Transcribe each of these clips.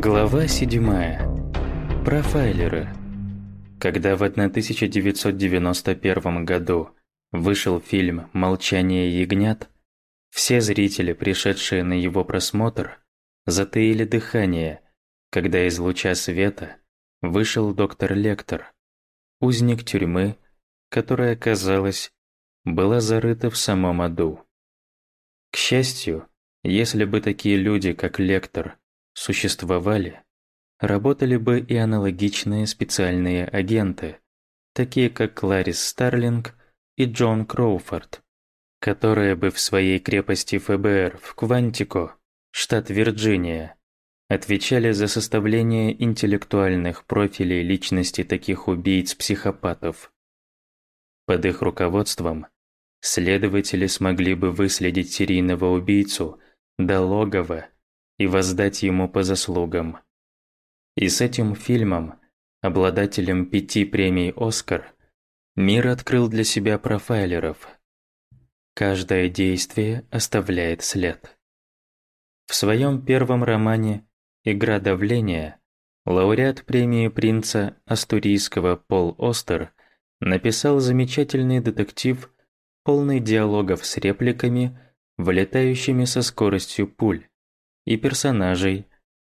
Глава 7. Профайлеры. Когда в 1991 году вышел фильм «Молчание ягнят», все зрители, пришедшие на его просмотр, затаили дыхание, когда из луча света вышел доктор Лектор, узник тюрьмы, которая, казалось, была зарыта в самом аду. К счастью, если бы такие люди, как Лектор, существовали, работали бы и аналогичные специальные агенты, такие как Кларис Старлинг и Джон Кроуфорд, которые бы в своей крепости ФБР в Квантико, штат Вирджиния, отвечали за составление интеллектуальных профилей личности таких убийц-психопатов. Под их руководством следователи смогли бы выследить серийного убийцу до логова и воздать ему по заслугам. И с этим фильмом, обладателем пяти премий «Оскар», мир открыл для себя профайлеров. Каждое действие оставляет след. В своем первом романе «Игра давления» лауреат премии принца Астурийского Пол Остер написал замечательный детектив, полный диалогов с репликами, вылетающими со скоростью пуль и персонажей,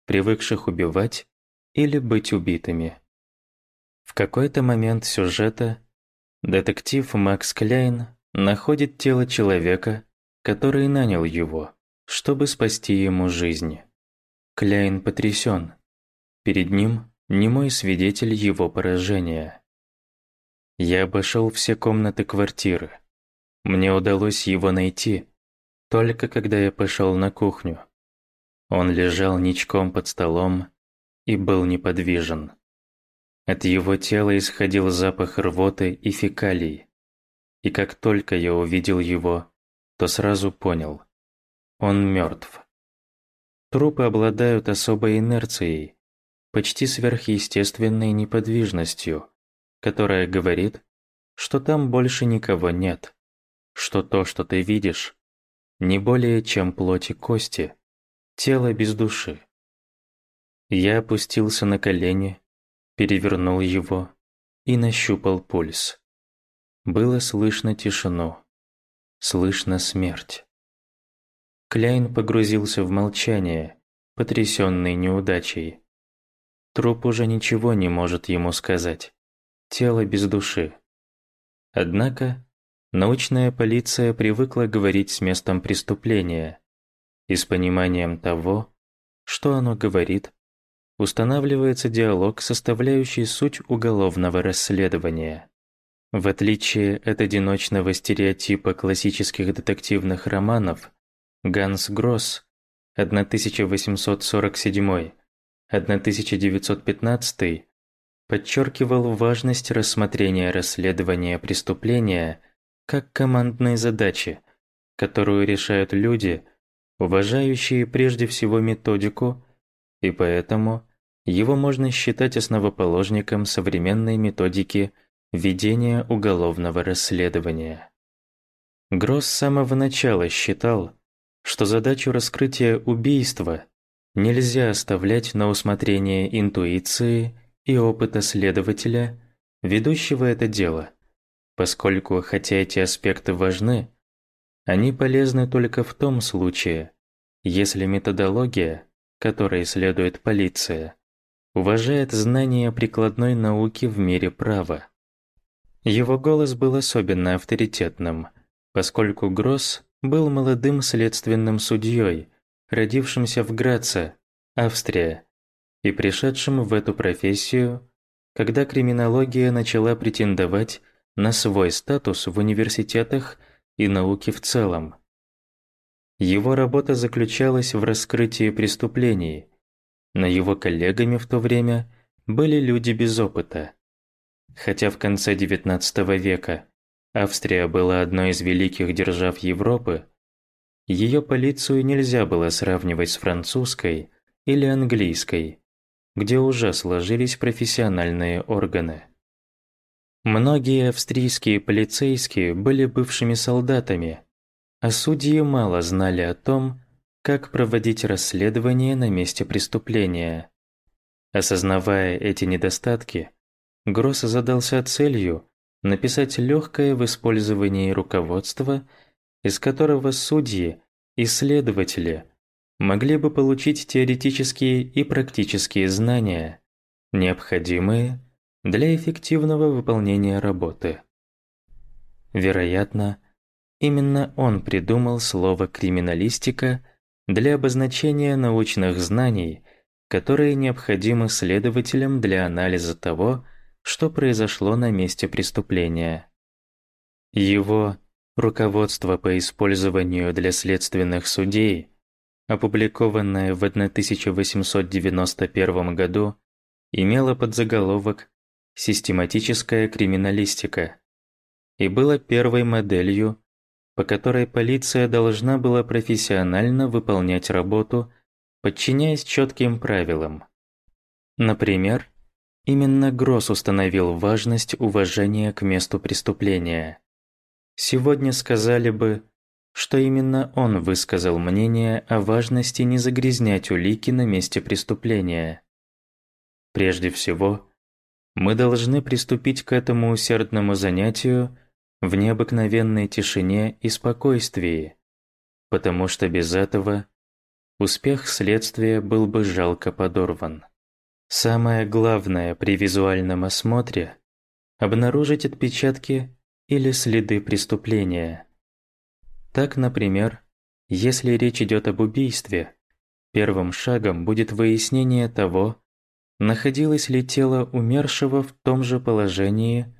привыкших убивать или быть убитыми. В какой-то момент сюжета детектив Макс Кляйн находит тело человека, который нанял его, чтобы спасти ему жизнь. Кляйн потрясен. Перед ним немой свидетель его поражения. Я обошел все комнаты квартиры. Мне удалось его найти, только когда я пошел на кухню. Он лежал ничком под столом и был неподвижен. От его тела исходил запах рвоты и фекалий. И как только я увидел его, то сразу понял – он мертв. Трупы обладают особой инерцией, почти сверхъестественной неподвижностью, которая говорит, что там больше никого нет, что то, что ты видишь, не более чем плоть и кости, тело без души. Я опустился на колени, перевернул его и нащупал пульс. Было слышно тишину, слышно смерть. Кляйн погрузился в молчание, потрясенный неудачей. Труп уже ничего не может ему сказать. Тело без души. Однако научная полиция привыкла говорить с местом преступления, и с пониманием того, что оно говорит, устанавливается диалог, составляющий суть уголовного расследования. В отличие от одиночного стереотипа классических детективных романов, Ганс Гросс 1847-1915 подчеркивал важность рассмотрения расследования преступления как командной задачи, которую решают люди – уважающие прежде всего методику, и поэтому его можно считать основоположником современной методики ведения уголовного расследования. Гросс с самого начала считал, что задачу раскрытия убийства нельзя оставлять на усмотрение интуиции и опыта следователя, ведущего это дело, поскольку, хотя эти аспекты важны, они полезны только в том случае, если методология, которой следует полиция, уважает знания прикладной науки в мире права. Его голос был особенно авторитетным, поскольку Гросс был молодым следственным судьей, родившимся в Граце, Австрия, и пришедшим в эту профессию, когда криминология начала претендовать на свой статус в университетах и науки в целом. Его работа заключалась в раскрытии преступлений, но его коллегами в то время были люди без опыта. Хотя в конце XIX века Австрия была одной из великих держав Европы, ее полицию нельзя было сравнивать с французской или английской, где уже сложились профессиональные органы. Многие австрийские полицейские были бывшими солдатами, а судьи мало знали о том, как проводить расследование на месте преступления. Осознавая эти недостатки, Гросс задался целью написать легкое в использовании руководство, из которого судьи и следователи могли бы получить теоретические и практические знания, необходимые для эффективного выполнения работы. Вероятно, именно он придумал слово «криминалистика» для обозначения научных знаний, которые необходимы следователям для анализа того, что произошло на месте преступления. Его «Руководство по использованию для следственных судей», опубликованное в 1891 году, имело подзаголовок «Систематическая криминалистика» и было первой моделью, по которой полиция должна была профессионально выполнять работу, подчиняясь четким правилам. Например, именно Гросс установил важность уважения к месту преступления. Сегодня сказали бы, что именно он высказал мнение о важности не загрязнять улики на месте преступления. Прежде всего, мы должны приступить к этому усердному занятию в необыкновенной тишине и спокойствии, потому что без этого успех следствия был бы жалко подорван. Самое главное при визуальном осмотре – обнаружить отпечатки или следы преступления. Так, например, если речь идет об убийстве, первым шагом будет выяснение того, находилось ли тело умершего в том же положении,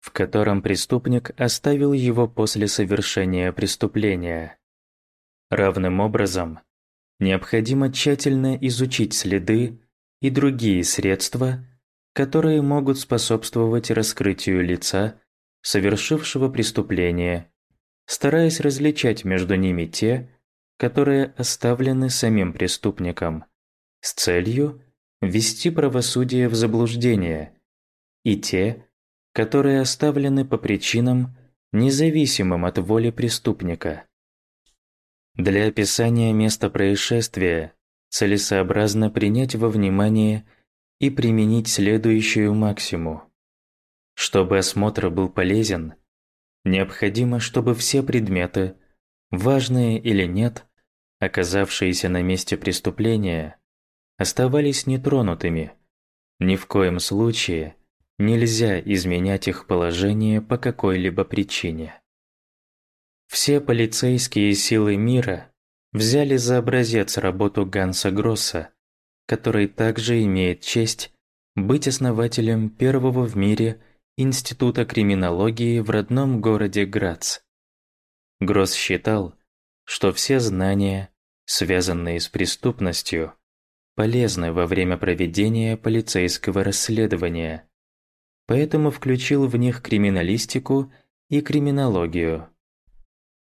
в котором преступник оставил его после совершения преступления. Равным образом, необходимо тщательно изучить следы и другие средства, которые могут способствовать раскрытию лица, совершившего преступление, стараясь различать между ними те, которые оставлены самим преступником, с целью ввести правосудие в заблуждение, и те, которые оставлены по причинам, независимым от воли преступника. Для описания места происшествия целесообразно принять во внимание и применить следующую максиму. Чтобы осмотр был полезен, необходимо, чтобы все предметы, важные или нет, оказавшиеся на месте преступления, оставались нетронутыми, ни в коем случае Нельзя изменять их положение по какой-либо причине. Все полицейские силы мира взяли за образец работу Ганса Гросса, который также имеет честь быть основателем первого в мире Института криминологии в родном городе Грац. Гросс считал, что все знания, связанные с преступностью, полезны во время проведения полицейского расследования, поэтому включил в них криминалистику и криминологию.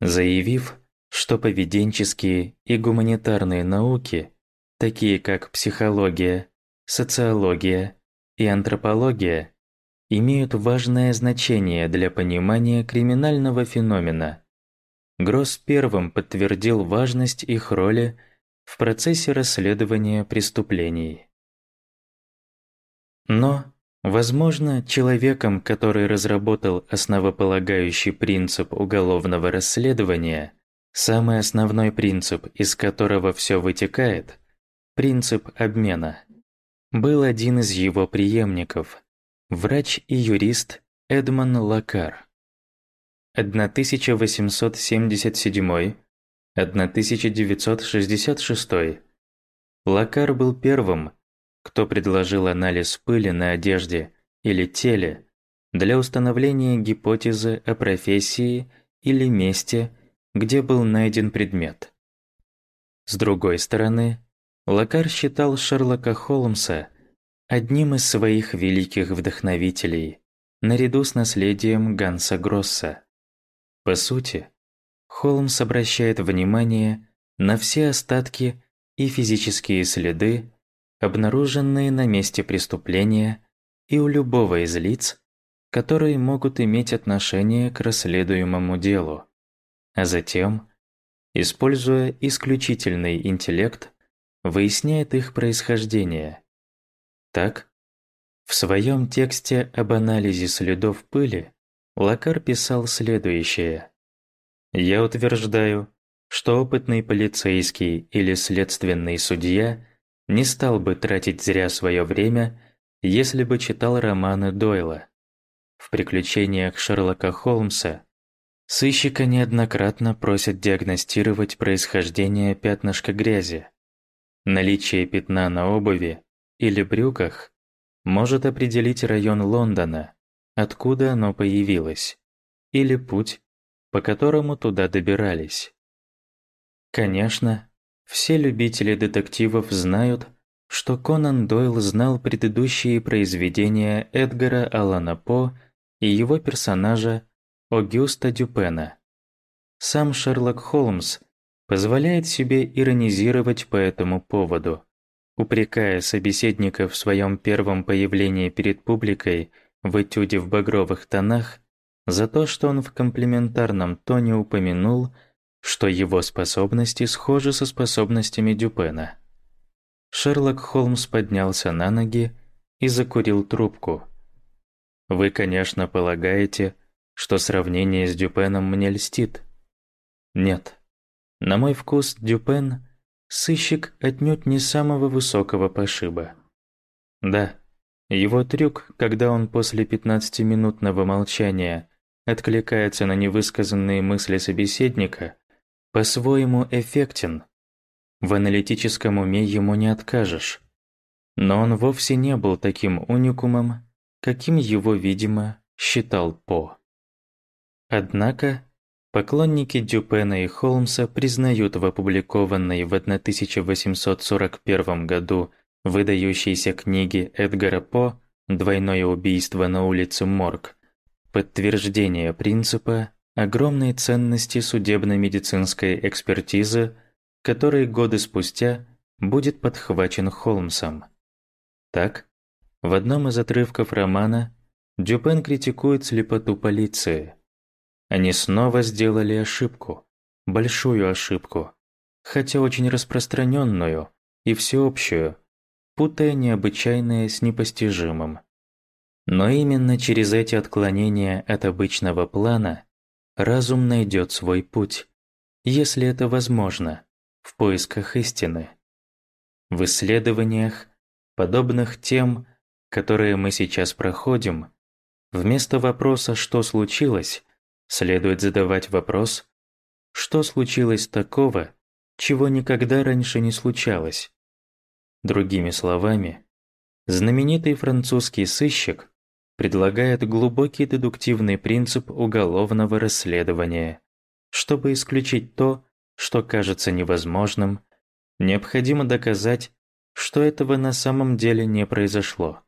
Заявив, что поведенческие и гуманитарные науки, такие как психология, социология и антропология, имеют важное значение для понимания криминального феномена. Гросс первым подтвердил важность их роли в процессе расследования преступлений. Но Возможно, человеком, который разработал основополагающий принцип уголовного расследования, самый основной принцип, из которого все вытекает, принцип обмена, был один из его преемников, врач и юрист Эдмон Лакар. 1877-1966 Лакар был первым, кто предложил анализ пыли на одежде или теле для установления гипотезы о профессии или месте, где был найден предмет. С другой стороны, Лакар считал Шерлока Холмса одним из своих великих вдохновителей, наряду с наследием Ганса Гросса. По сути, Холмс обращает внимание на все остатки и физические следы обнаруженные на месте преступления и у любого из лиц, которые могут иметь отношение к расследуемому делу, а затем, используя исключительный интеллект, выясняет их происхождение. Так, в своем тексте об анализе следов пыли Лакар писал следующее. «Я утверждаю, что опытный полицейский или следственный судья не стал бы тратить зря свое время, если бы читал романы Дойла. В приключениях Шерлока Холмса сыщика неоднократно просят диагностировать происхождение пятнышка грязи. Наличие пятна на обуви или брюках может определить район Лондона, откуда оно появилось, или путь, по которому туда добирались. Конечно, все любители детективов знают, что Конан Дойл знал предыдущие произведения Эдгара Аллана По и его персонажа Огюста Дюпена. Сам Шерлок Холмс позволяет себе иронизировать по этому поводу, упрекая собеседника в своем первом появлении перед публикой в этюде в багровых тонах за то, что он в комплиментарном тоне упомянул, что его способности схожи со способностями Дюпена. Шерлок Холмс поднялся на ноги и закурил трубку. Вы, конечно, полагаете, что сравнение с Дюпеном мне льстит. Нет. На мой вкус Дюпен – сыщик отнюдь не самого высокого пошиба. Да, его трюк, когда он после 15-минутного молчания откликается на невысказанные мысли собеседника, по-своему эффектен. В аналитическом уме ему не откажешь. Но он вовсе не был таким уникумом, каким его, видимо, считал По. Однако, поклонники Дюпена и Холмса признают в опубликованной в 1841 году выдающейся книге Эдгара По «Двойное убийство на улице Морг» подтверждение принципа огромной ценности судебно-медицинской экспертизы, который годы спустя будет подхвачен Холмсом. Так, в одном из отрывков романа Дюпен критикует слепоту полиции. Они снова сделали ошибку, большую ошибку, хотя очень распространенную и всеобщую, путая необычайное с непостижимым. Но именно через эти отклонения от обычного плана разум найдет свой путь, если это возможно, в поисках истины. В исследованиях, подобных тем, которые мы сейчас проходим, вместо вопроса «что случилось?», следует задавать вопрос «что случилось такого, чего никогда раньше не случалось?». Другими словами, знаменитый французский сыщик предлагает глубокий дедуктивный принцип уголовного расследования. Чтобы исключить то, что кажется невозможным, необходимо доказать, что этого на самом деле не произошло.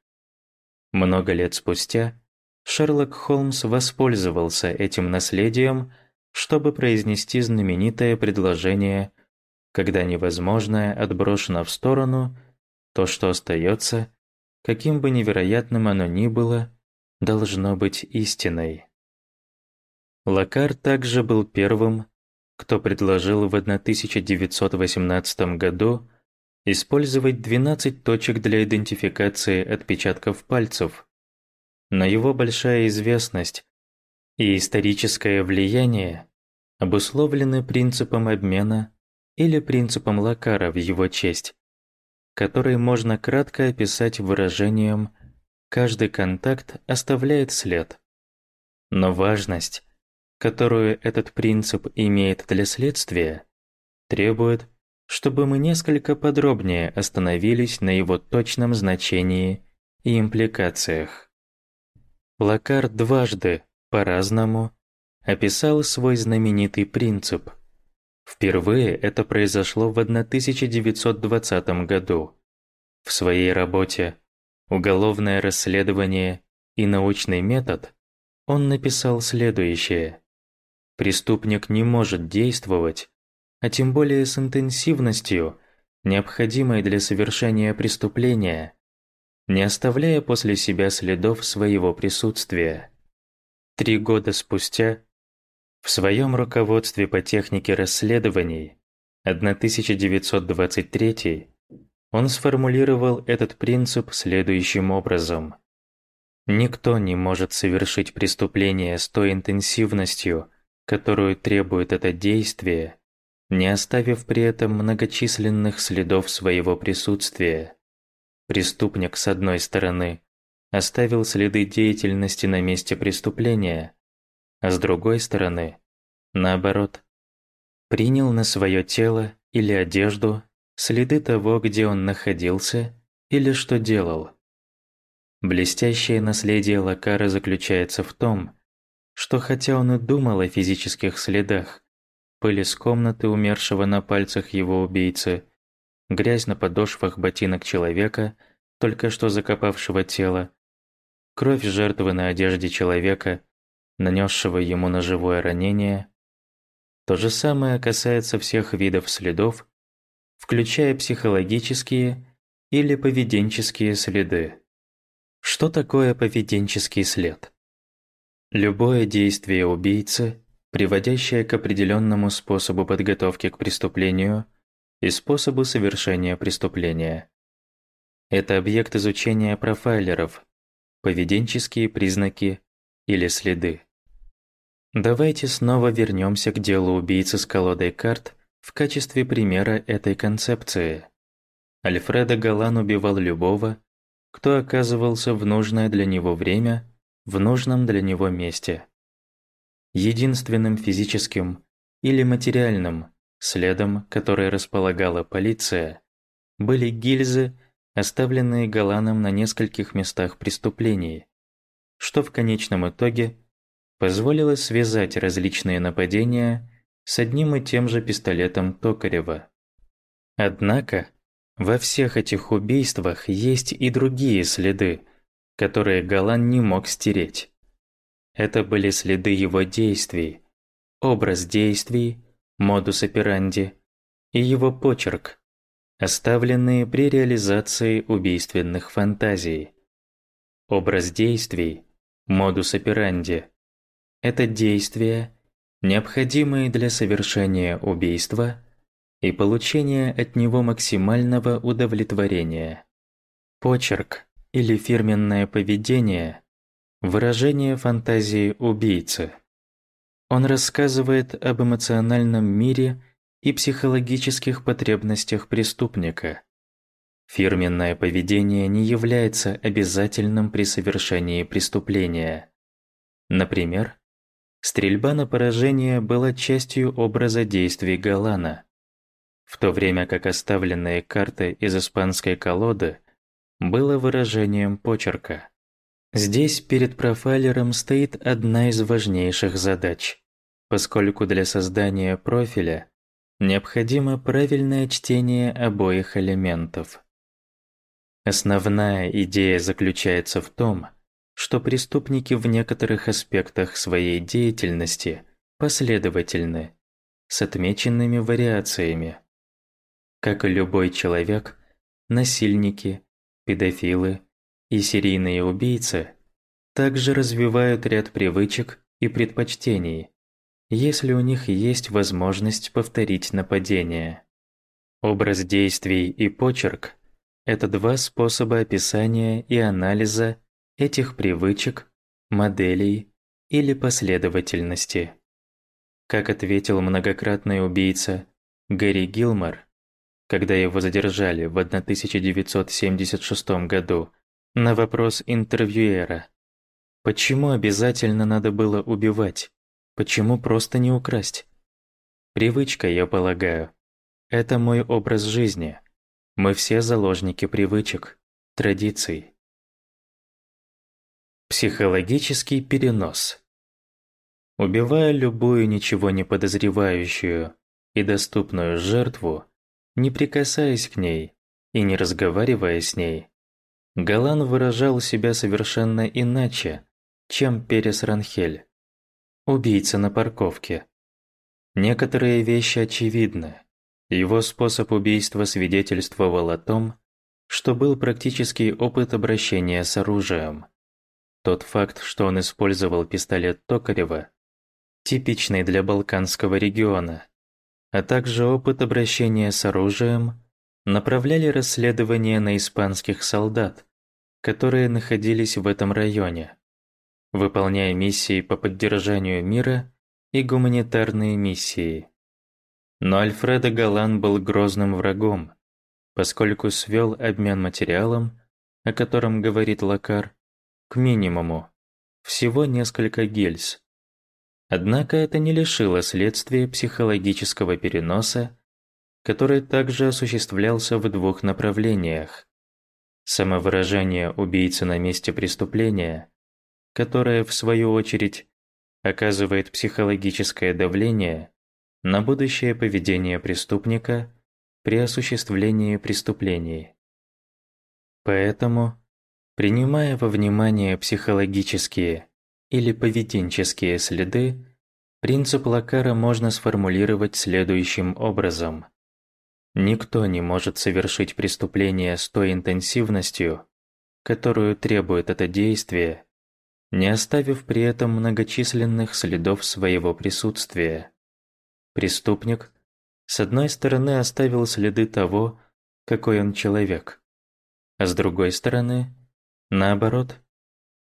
Много лет спустя Шерлок Холмс воспользовался этим наследием, чтобы произнести знаменитое предложение «Когда невозможное отброшено в сторону, то, что остается, каким бы невероятным оно ни было, должно быть истиной. Лакар также был первым, кто предложил в 1918 году использовать 12 точек для идентификации отпечатков пальцев. Но его большая известность и историческое влияние обусловлены принципом обмена или принципом Лакара в его честь, который можно кратко описать выражением Каждый контакт оставляет след. Но важность, которую этот принцип имеет для следствия, требует, чтобы мы несколько подробнее остановились на его точном значении и импликациях. Лакар дважды, по-разному, описал свой знаменитый принцип. Впервые это произошло в 1920 году. В своей работе уголовное расследование и научный метод, он написал следующее. Преступник не может действовать, а тем более с интенсивностью, необходимой для совершения преступления, не оставляя после себя следов своего присутствия. Три года спустя в своем руководстве по технике расследований 1923 Он сформулировал этот принцип следующим образом. Никто не может совершить преступление с той интенсивностью, которую требует это действие, не оставив при этом многочисленных следов своего присутствия. Преступник, с одной стороны, оставил следы деятельности на месте преступления, а с другой стороны, наоборот, принял на свое тело или одежду следы того, где он находился или что делал. Блестящее наследие Лакара заключается в том, что хотя он и думал о физических следах, пыль из комнаты умершего на пальцах его убийцы, грязь на подошвах ботинок человека, только что закопавшего тело, кровь жертвы на одежде человека, нанесшего ему ножевое ранение. То же самое касается всех видов следов, включая психологические или поведенческие следы. Что такое поведенческий след? Любое действие убийцы, приводящее к определенному способу подготовки к преступлению и способу совершения преступления. Это объект изучения профайлеров, поведенческие признаки или следы. Давайте снова вернемся к делу убийцы с колодой карт в качестве примера этой концепции. Альфредо Галан убивал любого, кто оказывался в нужное для него время в нужном для него месте. Единственным физическим или материальным следом, который располагала полиция, были гильзы, оставленные Галаном на нескольких местах преступлений, что в конечном итоге позволило связать различные нападения с одним и тем же пистолетом Токарева. Однако, во всех этих убийствах есть и другие следы, которые Галан не мог стереть. Это были следы его действий, образ действий, модус операнди и его почерк, оставленные при реализации убийственных фантазий. Образ действий, модус операнди – это действия, необходимые для совершения убийства и получения от него максимального удовлетворения. Почерк или фирменное поведение – выражение фантазии убийцы. Он рассказывает об эмоциональном мире и психологических потребностях преступника. Фирменное поведение не является обязательным при совершении преступления. Например, стрельба на поражение была частью образа действий Галана, в то время как оставленные карты из испанской колоды было выражением почерка. Здесь перед профайлером стоит одна из важнейших задач, поскольку для создания профиля необходимо правильное чтение обоих элементов. Основная идея заключается в том, что преступники в некоторых аспектах своей деятельности последовательны, с отмеченными вариациями. Как и любой человек, насильники, педофилы и серийные убийцы также развивают ряд привычек и предпочтений, если у них есть возможность повторить нападение. Образ действий и почерк – это два способа описания и анализа этих привычек, моделей или последовательности. Как ответил многократный убийца Гэри Гилмор, когда его задержали в 1976 году, на вопрос интервьюера «Почему обязательно надо было убивать? Почему просто не украсть?» Привычка, я полагаю. Это мой образ жизни. Мы все заложники привычек, традиций. Психологический перенос. Убивая любую ничего не подозревающую и доступную жертву, не прикасаясь к ней и не разговаривая с ней, Галан выражал себя совершенно иначе, чем Перес Ранхель, убийца на парковке. Некоторые вещи очевидны. Его способ убийства свидетельствовал о том, что был практический опыт обращения с оружием. Тот факт, что он использовал пистолет Токарева, типичный для Балканского региона, а также опыт обращения с оружием, направляли расследование на испанских солдат, которые находились в этом районе, выполняя миссии по поддержанию мира и гуманитарные миссии. Но Альфредо Галан был грозным врагом, поскольку свел обмен материалом, о котором говорит Лакар, к минимуму, всего несколько гильз. Однако это не лишило следствия психологического переноса, который также осуществлялся в двух направлениях. Самовыражение убийцы на месте преступления, которое, в свою очередь, оказывает психологическое давление на будущее поведение преступника при осуществлении преступлений. Поэтому, принимая во внимание психологические или поведенческие следы, принцип Лакара можно сформулировать следующим образом. Никто не может совершить преступление с той интенсивностью, которую требует это действие, не оставив при этом многочисленных следов своего присутствия. Преступник, с одной стороны, оставил следы того, какой он человек, а с другой стороны, наоборот,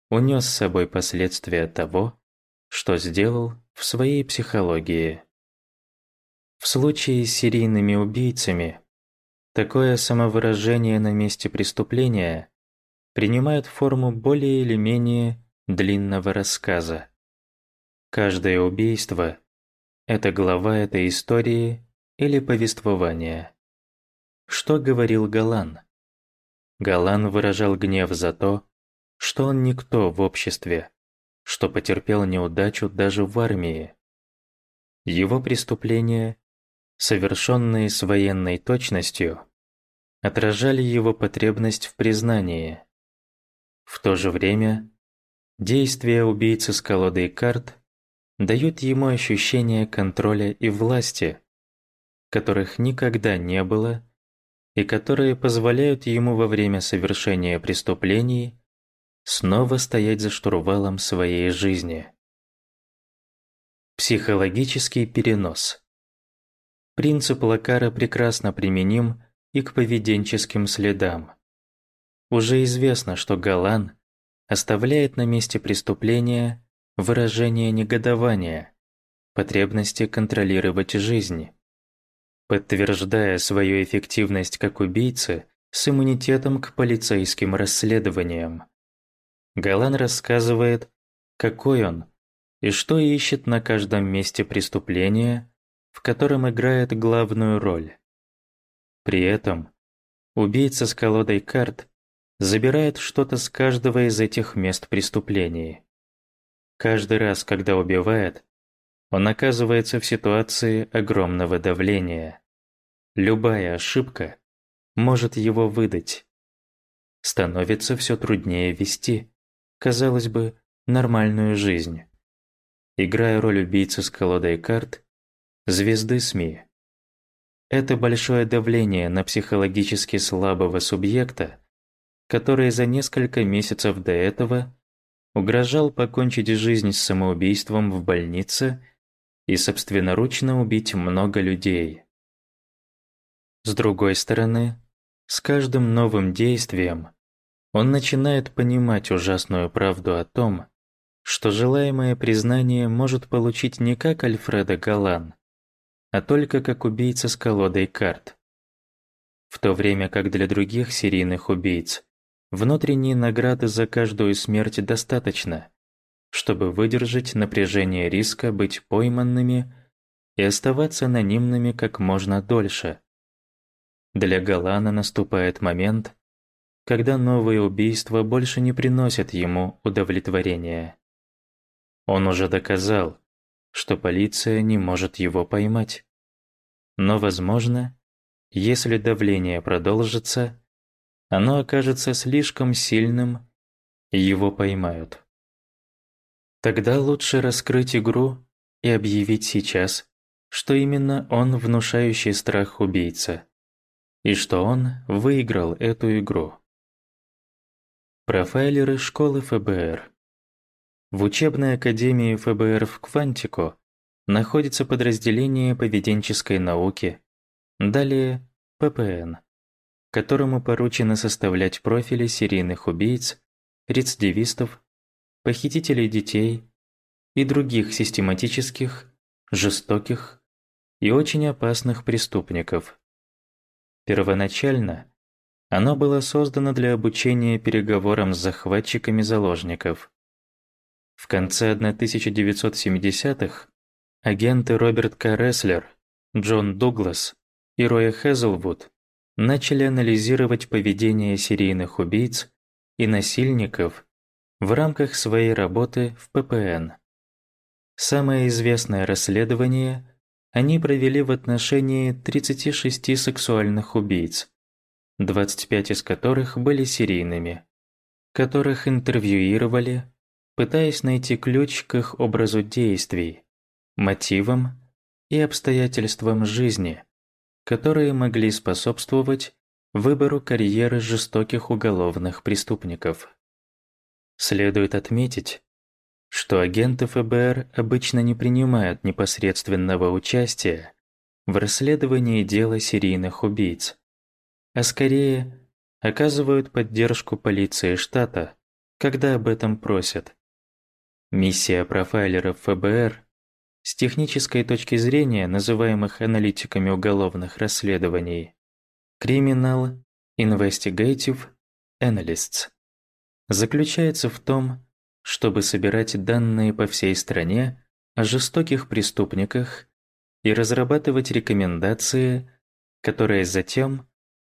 унес с собой последствия того, что сделал в своей психологии. В случае с серийными убийцами такое самовыражение на месте преступления принимает форму более или менее длинного рассказа. Каждое убийство – это глава этой истории или повествования. Что говорил Галан? Галан выражал гнев за то, что он никто в обществе, что потерпел неудачу даже в армии. Его преступления совершенные с военной точностью, отражали его потребность в признании. В то же время действия убийцы с колодой карт дают ему ощущение контроля и власти, которых никогда не было и которые позволяют ему во время совершения преступлений снова стоять за штурвалом своей жизни. Психологический перенос – Принцип Лакара прекрасно применим и к поведенческим следам. Уже известно, что Галан оставляет на месте преступления выражение негодования, потребности контролировать жизнь. Подтверждая свою эффективность как убийцы с иммунитетом к полицейским расследованиям. Галан рассказывает, какой он и что ищет на каждом месте преступления в котором играет главную роль. При этом убийца с колодой карт забирает что-то с каждого из этих мест преступлений. Каждый раз, когда убивает, он оказывается в ситуации огромного давления. Любая ошибка может его выдать. Становится все труднее вести, казалось бы, нормальную жизнь. Играя роль убийцы с колодой карт, звезды СМИ. Это большое давление на психологически слабого субъекта, который за несколько месяцев до этого угрожал покончить жизнь с самоубийством в больнице и собственноручно убить много людей. С другой стороны, с каждым новым действием он начинает понимать ужасную правду о том, что желаемое признание может получить не как Альфреда Галан, а только как убийца с колодой карт. В то время как для других серийных убийц внутренней награды за каждую смерть достаточно, чтобы выдержать напряжение риска быть пойманными и оставаться анонимными как можно дольше. Для Галана наступает момент, когда новые убийства больше не приносят ему удовлетворения. Он уже доказал, что полиция не может его поймать. Но, возможно, если давление продолжится, оно окажется слишком сильным, и его поймают. Тогда лучше раскрыть игру и объявить сейчас, что именно он внушающий страх убийца, и что он выиграл эту игру. Профайлеры школы ФБР в учебной академии ФБР в Квантико находится подразделение поведенческой науки, далее ППН, которому поручено составлять профили серийных убийц, рецидивистов, похитителей детей и других систематических, жестоких и очень опасных преступников. Первоначально оно было создано для обучения переговорам с захватчиками заложников. В конце 1970-х агенты Роберт К. Ресслер, Джон Дуглас и Роя Хезлвуд начали анализировать поведение серийных убийц и насильников в рамках своей работы в ППН. Самое известное расследование они провели в отношении 36 сексуальных убийц, 25 из которых были серийными, которых интервьюировали, пытаясь найти ключ к их образу действий, мотивам и обстоятельствам жизни, которые могли способствовать выбору карьеры жестоких уголовных преступников. Следует отметить, что агенты ФБР обычно не принимают непосредственного участия в расследовании дела серийных убийц, а скорее оказывают поддержку полиции штата, когда об этом просят. Миссия профайлеров ФБР с технической точки зрения называемых аналитиками уголовных расследований Criminal Investigative Analysts заключается в том, чтобы собирать данные по всей стране о жестоких преступниках и разрабатывать рекомендации, которые затем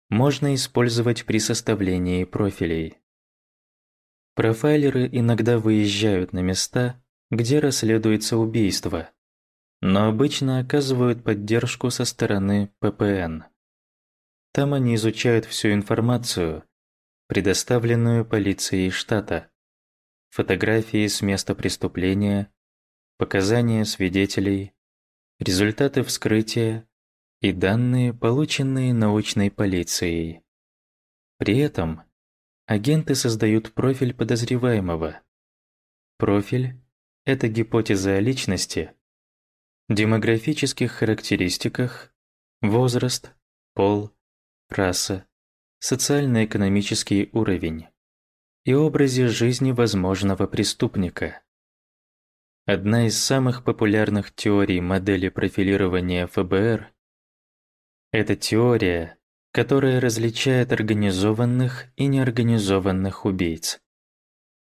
можно использовать при составлении профилей. Профайлеры иногда выезжают на места, где расследуется убийство, но обычно оказывают поддержку со стороны ППН. Там они изучают всю информацию, предоставленную полицией штата, фотографии с места преступления, показания свидетелей, результаты вскрытия и данные, полученные научной полицией. При этом агенты создают профиль подозреваемого. Профиль – это гипотеза о личности, демографических характеристиках, возраст, пол, раса, социально-экономический уровень и образе жизни возможного преступника. Одна из самых популярных теорий модели профилирования ФБР – это теория, которая различает организованных и неорганизованных убийц.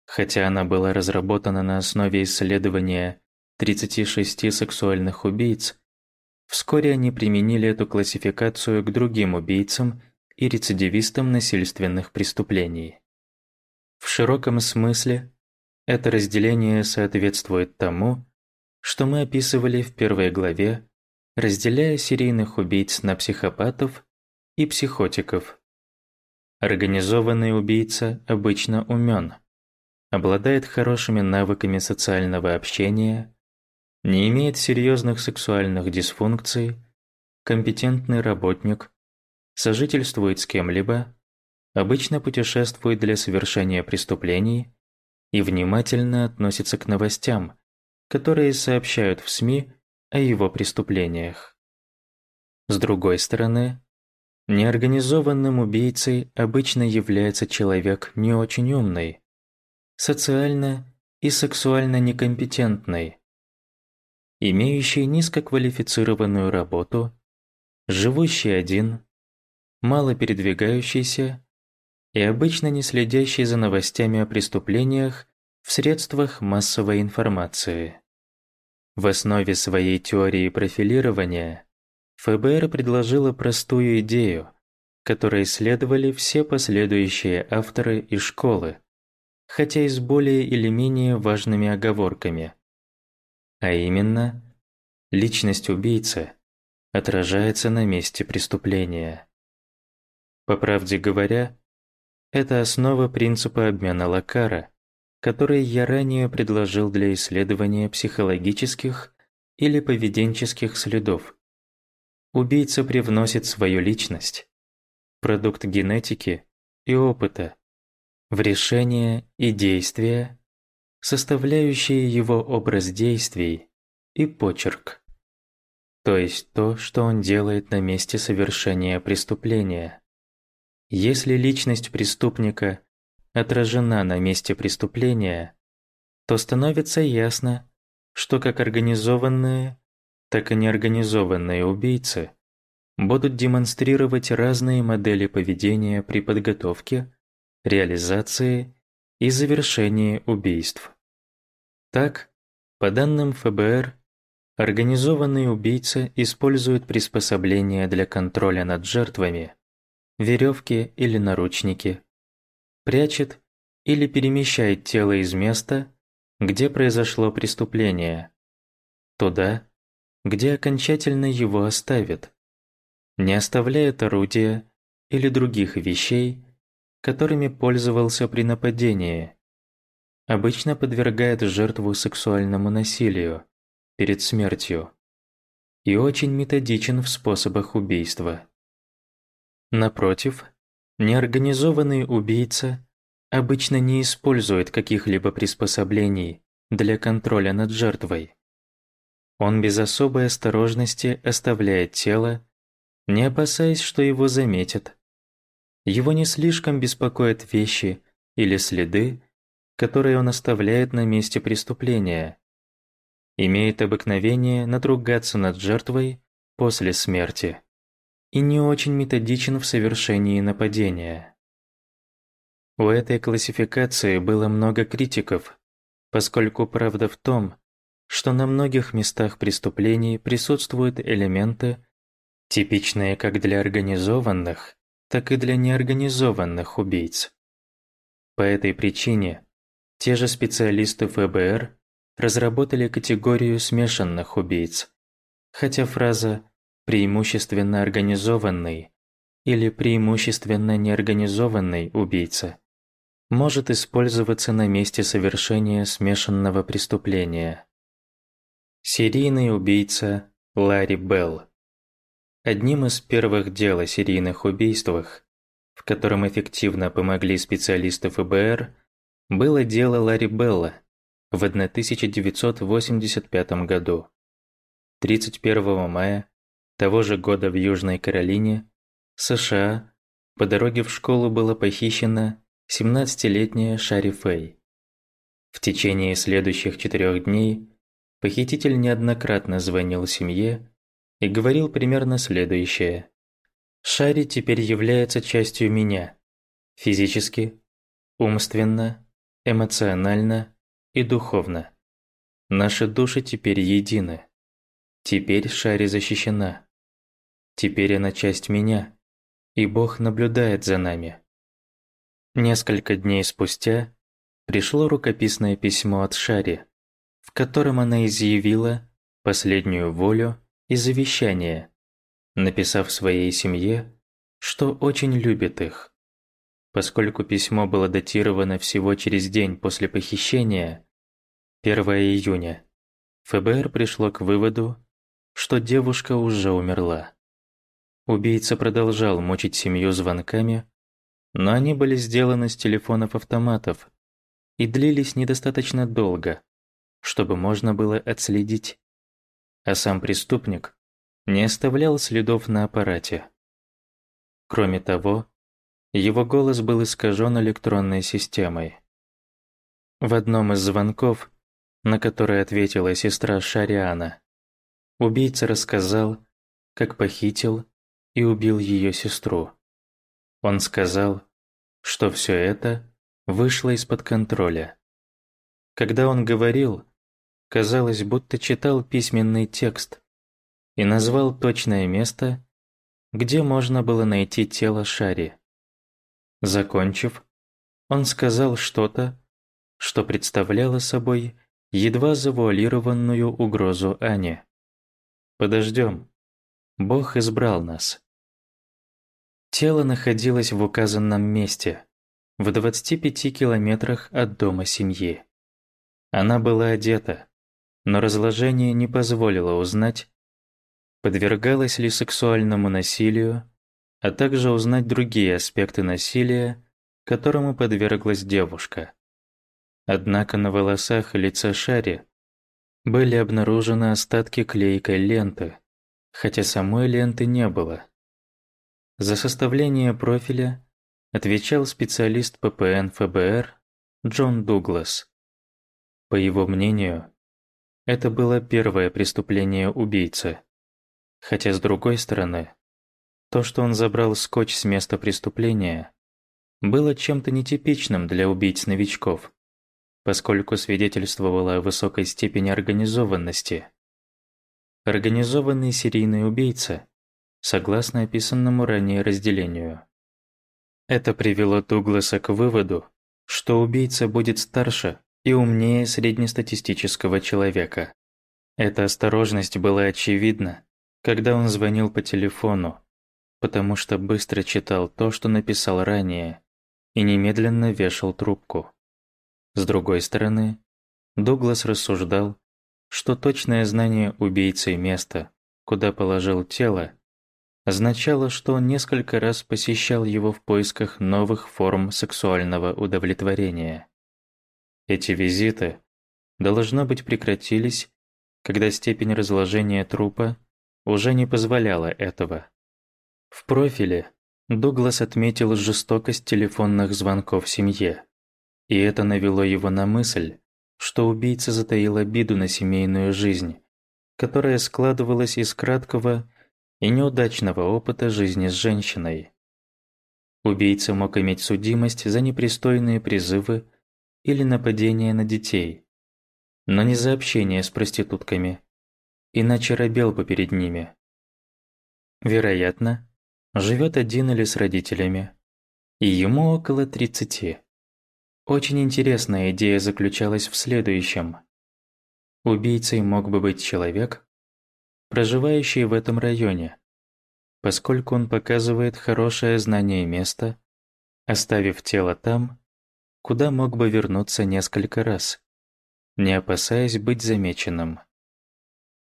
Хотя она была разработана на основе исследования 36 сексуальных убийц, вскоре они применили эту классификацию к другим убийцам и рецидивистам насильственных преступлений. В широком смысле это разделение соответствует тому, что мы описывали в первой главе, разделяя серийных убийц на психопатов и психотиков. Организованный убийца обычно умен, обладает хорошими навыками социального общения, не имеет серьезных сексуальных дисфункций, компетентный работник, сожительствует с кем-либо, обычно путешествует для совершения преступлений и внимательно относится к новостям, которые сообщают в СМИ о его преступлениях. С другой стороны, неорганизованным убийцей обычно является человек не очень умный, социально и сексуально некомпетентный, имеющий низкоквалифицированную работу, живущий один, мало передвигающийся и обычно не следящий за новостями о преступлениях в средствах массовой информации. В основе своей теории профилирования ФБР предложило простую идею, которой следовали все последующие авторы и школы, хотя и с более или менее важными оговорками. А именно, личность убийцы отражается на месте преступления. По правде говоря, это основа принципа обмена Лакара, который я ранее предложил для исследования психологических или поведенческих следов. Убийца привносит свою личность, продукт генетики и опыта, в решения и действия, составляющие его образ действий и почерк, то есть то, что он делает на месте совершения преступления. Если личность преступника отражена на месте преступления, то становится ясно, что как организованные, так и неорганизованные убийцы будут демонстрировать разные модели поведения при подготовке, реализации и завершении убийств. Так, по данным ФБР, организованные убийцы используют приспособления для контроля над жертвами, веревки или наручники, прячет или перемещает тело из места, где произошло преступление, туда, где окончательно его оставит, не оставляет орудия или других вещей, которыми пользовался при нападении. Обычно подвергает жертву сексуальному насилию перед смертью и очень методичен в способах убийства. Напротив, неорганизованный убийца обычно не использует каких-либо приспособлений для контроля над жертвой. Он без особой осторожности оставляет тело, не опасаясь, что его заметят. Его не слишком беспокоят вещи или следы, которые он оставляет на месте преступления. Имеет обыкновение надругаться над жертвой после смерти и не очень методичен в совершении нападения. У этой классификации было много критиков, поскольку правда в том, что на многих местах преступлений присутствуют элементы, типичные как для организованных, так и для неорганизованных убийц. По этой причине те же специалисты ФБР разработали категорию смешанных убийц, хотя фраза преимущественно организованный или преимущественно неорганизованный убийца может использоваться на месте совершения смешанного преступления. Серийный убийца Ларри Белл Одним из первых дел о серийных убийствах, в котором эффективно помогли специалисты ФБР, было дело Ларри Белла в 1985 году. 31 мая того же года в Южной Каролине, США, по дороге в школу было похищено 17-летняя Шари Фэй. В течение следующих четырех дней похититель неоднократно звонил семье и говорил примерно следующее. «Шари теперь является частью меня. Физически, умственно, эмоционально и духовно. Наши души теперь едины. Теперь Шари защищена. Теперь она часть меня, и Бог наблюдает за нами. Несколько дней спустя пришло рукописное письмо от Шари, в котором она изъявила последнюю волю и завещание, написав своей семье, что очень любит их. Поскольку письмо было датировано всего через день после похищения, 1 июня, ФБР пришло к выводу, что девушка уже умерла. Убийца продолжал мучить семью звонками, но они были сделаны с телефонов-автоматов и длились недостаточно долго, чтобы можно было отследить. А сам преступник не оставлял следов на аппарате. Кроме того, его голос был искажен электронной системой. В одном из звонков, на который ответила сестра Шариана, Убийца рассказал, как похитил и убил ее сестру. Он сказал, что все это вышло из-под контроля. Когда он говорил, казалось, будто читал письменный текст и назвал точное место, где можно было найти тело Шари. Закончив, он сказал что-то, что представляло собой едва завуалированную угрозу Ане. Подождем. Бог избрал нас. Тело находилось в указанном месте, в 25 километрах от дома семьи. Она была одета, но разложение не позволило узнать, подвергалась ли сексуальному насилию, а также узнать другие аспекты насилия, которому подверглась девушка. Однако на волосах и лице Шари были обнаружены остатки клейкой ленты, хотя самой ленты не было. За составление профиля отвечал специалист ППН ФБР Джон Дуглас. По его мнению, это было первое преступление убийцы. Хотя с другой стороны, то, что он забрал скотч с места преступления, было чем-то нетипичным для убийц-новичков, поскольку свидетельствовало о высокой степени организованности. Организованный серийный убийца, согласно описанному ранее разделению. Это привело Дугласа к выводу, что убийца будет старше и умнее среднестатистического человека. Эта осторожность была очевидна, когда он звонил по телефону, потому что быстро читал то, что написал ранее, и немедленно вешал трубку. С другой стороны, Дуглас рассуждал, что точное знание убийцы места, куда положил тело, означало, что он несколько раз посещал его в поисках новых форм сексуального удовлетворения. Эти визиты, должно быть, прекратились, когда степень разложения трупа уже не позволяла этого. В профиле Дуглас отметил жестокость телефонных звонков семье, и это навело его на мысль, что убийца затаил обиду на семейную жизнь, которая складывалась из краткого и неудачного опыта жизни с женщиной. Убийца мог иметь судимость за непристойные призывы или нападение на детей, но не за общение с проститутками, иначе робел бы перед ними. Вероятно, живет один или с родителями, и ему около 30. Очень интересная идея заключалась в следующем. Убийцей мог бы быть человек, проживающий в этом районе, поскольку он показывает хорошее знание места, оставив тело там, куда мог бы вернуться несколько раз, не опасаясь быть замеченным.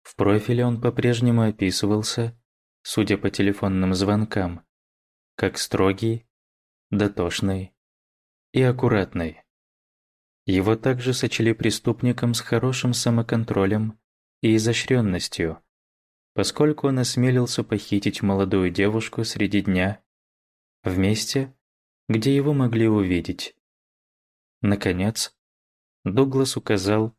В профиле он по-прежнему описывался, судя по телефонным звонкам, как строгий, дотошный, и аккуратный. Его также сочли преступником с хорошим самоконтролем и изощренностью, поскольку он осмелился похитить молодую девушку среди дня в месте, где его могли увидеть. Наконец, Дуглас указал,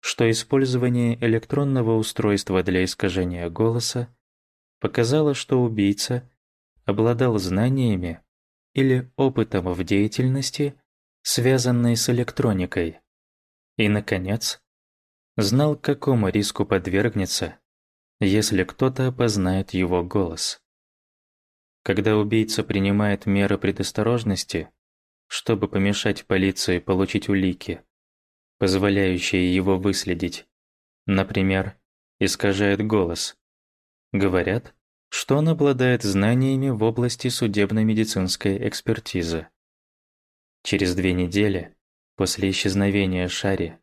что использование электронного устройства для искажения голоса показало, что убийца обладал знаниями, или опытом в деятельности, связанной с электроникой. И, наконец, знал, какому риску подвергнется, если кто-то опознает его голос. Когда убийца принимает меры предосторожности, чтобы помешать полиции получить улики, позволяющие его выследить, например, искажает голос, говорят, что он обладает знаниями в области судебно-медицинской экспертизы. Через две недели после исчезновения Шари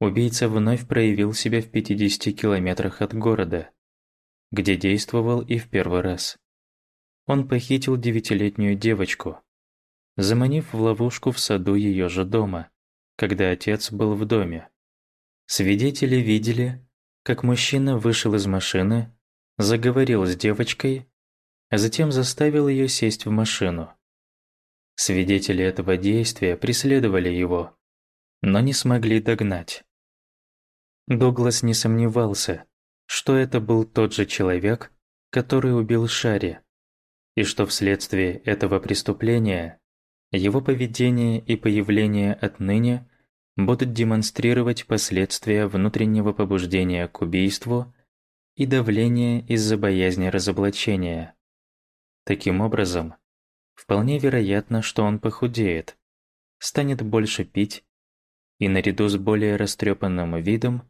убийца вновь проявил себя в 50 километрах от города, где действовал и в первый раз. Он похитил девятилетнюю девочку, заманив в ловушку в саду ее же дома, когда отец был в доме. Свидетели видели, как мужчина вышел из машины заговорил с девочкой, а затем заставил ее сесть в машину. Свидетели этого действия преследовали его, но не смогли догнать. Дуглас не сомневался, что это был тот же человек, который убил Шари, и что вследствие этого преступления его поведение и появление отныне будут демонстрировать последствия внутреннего побуждения к убийству и давление из-за боязни разоблачения. Таким образом, вполне вероятно, что он похудеет, станет больше пить и наряду с более растрепанным видом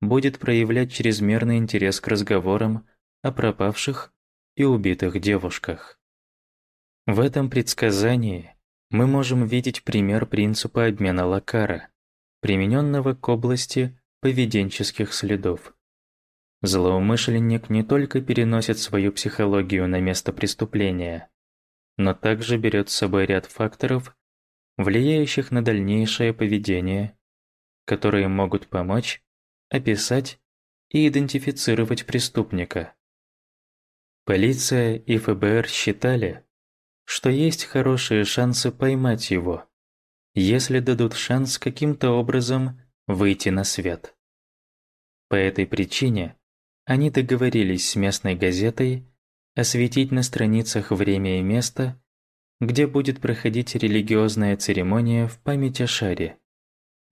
будет проявлять чрезмерный интерес к разговорам о пропавших и убитых девушках. В этом предсказании мы можем видеть пример принципа обмена Лакара, примененного к области поведенческих следов. Злоумышленник не только переносит свою психологию на место преступления, но также берет с собой ряд факторов, влияющих на дальнейшее поведение, которые могут помочь описать и идентифицировать преступника. Полиция и ФБР считали, что есть хорошие шансы поймать его, если дадут шанс каким-то образом выйти на свет. По этой причине они договорились с местной газетой осветить на страницах время и место, где будет проходить религиозная церемония в память о шаре,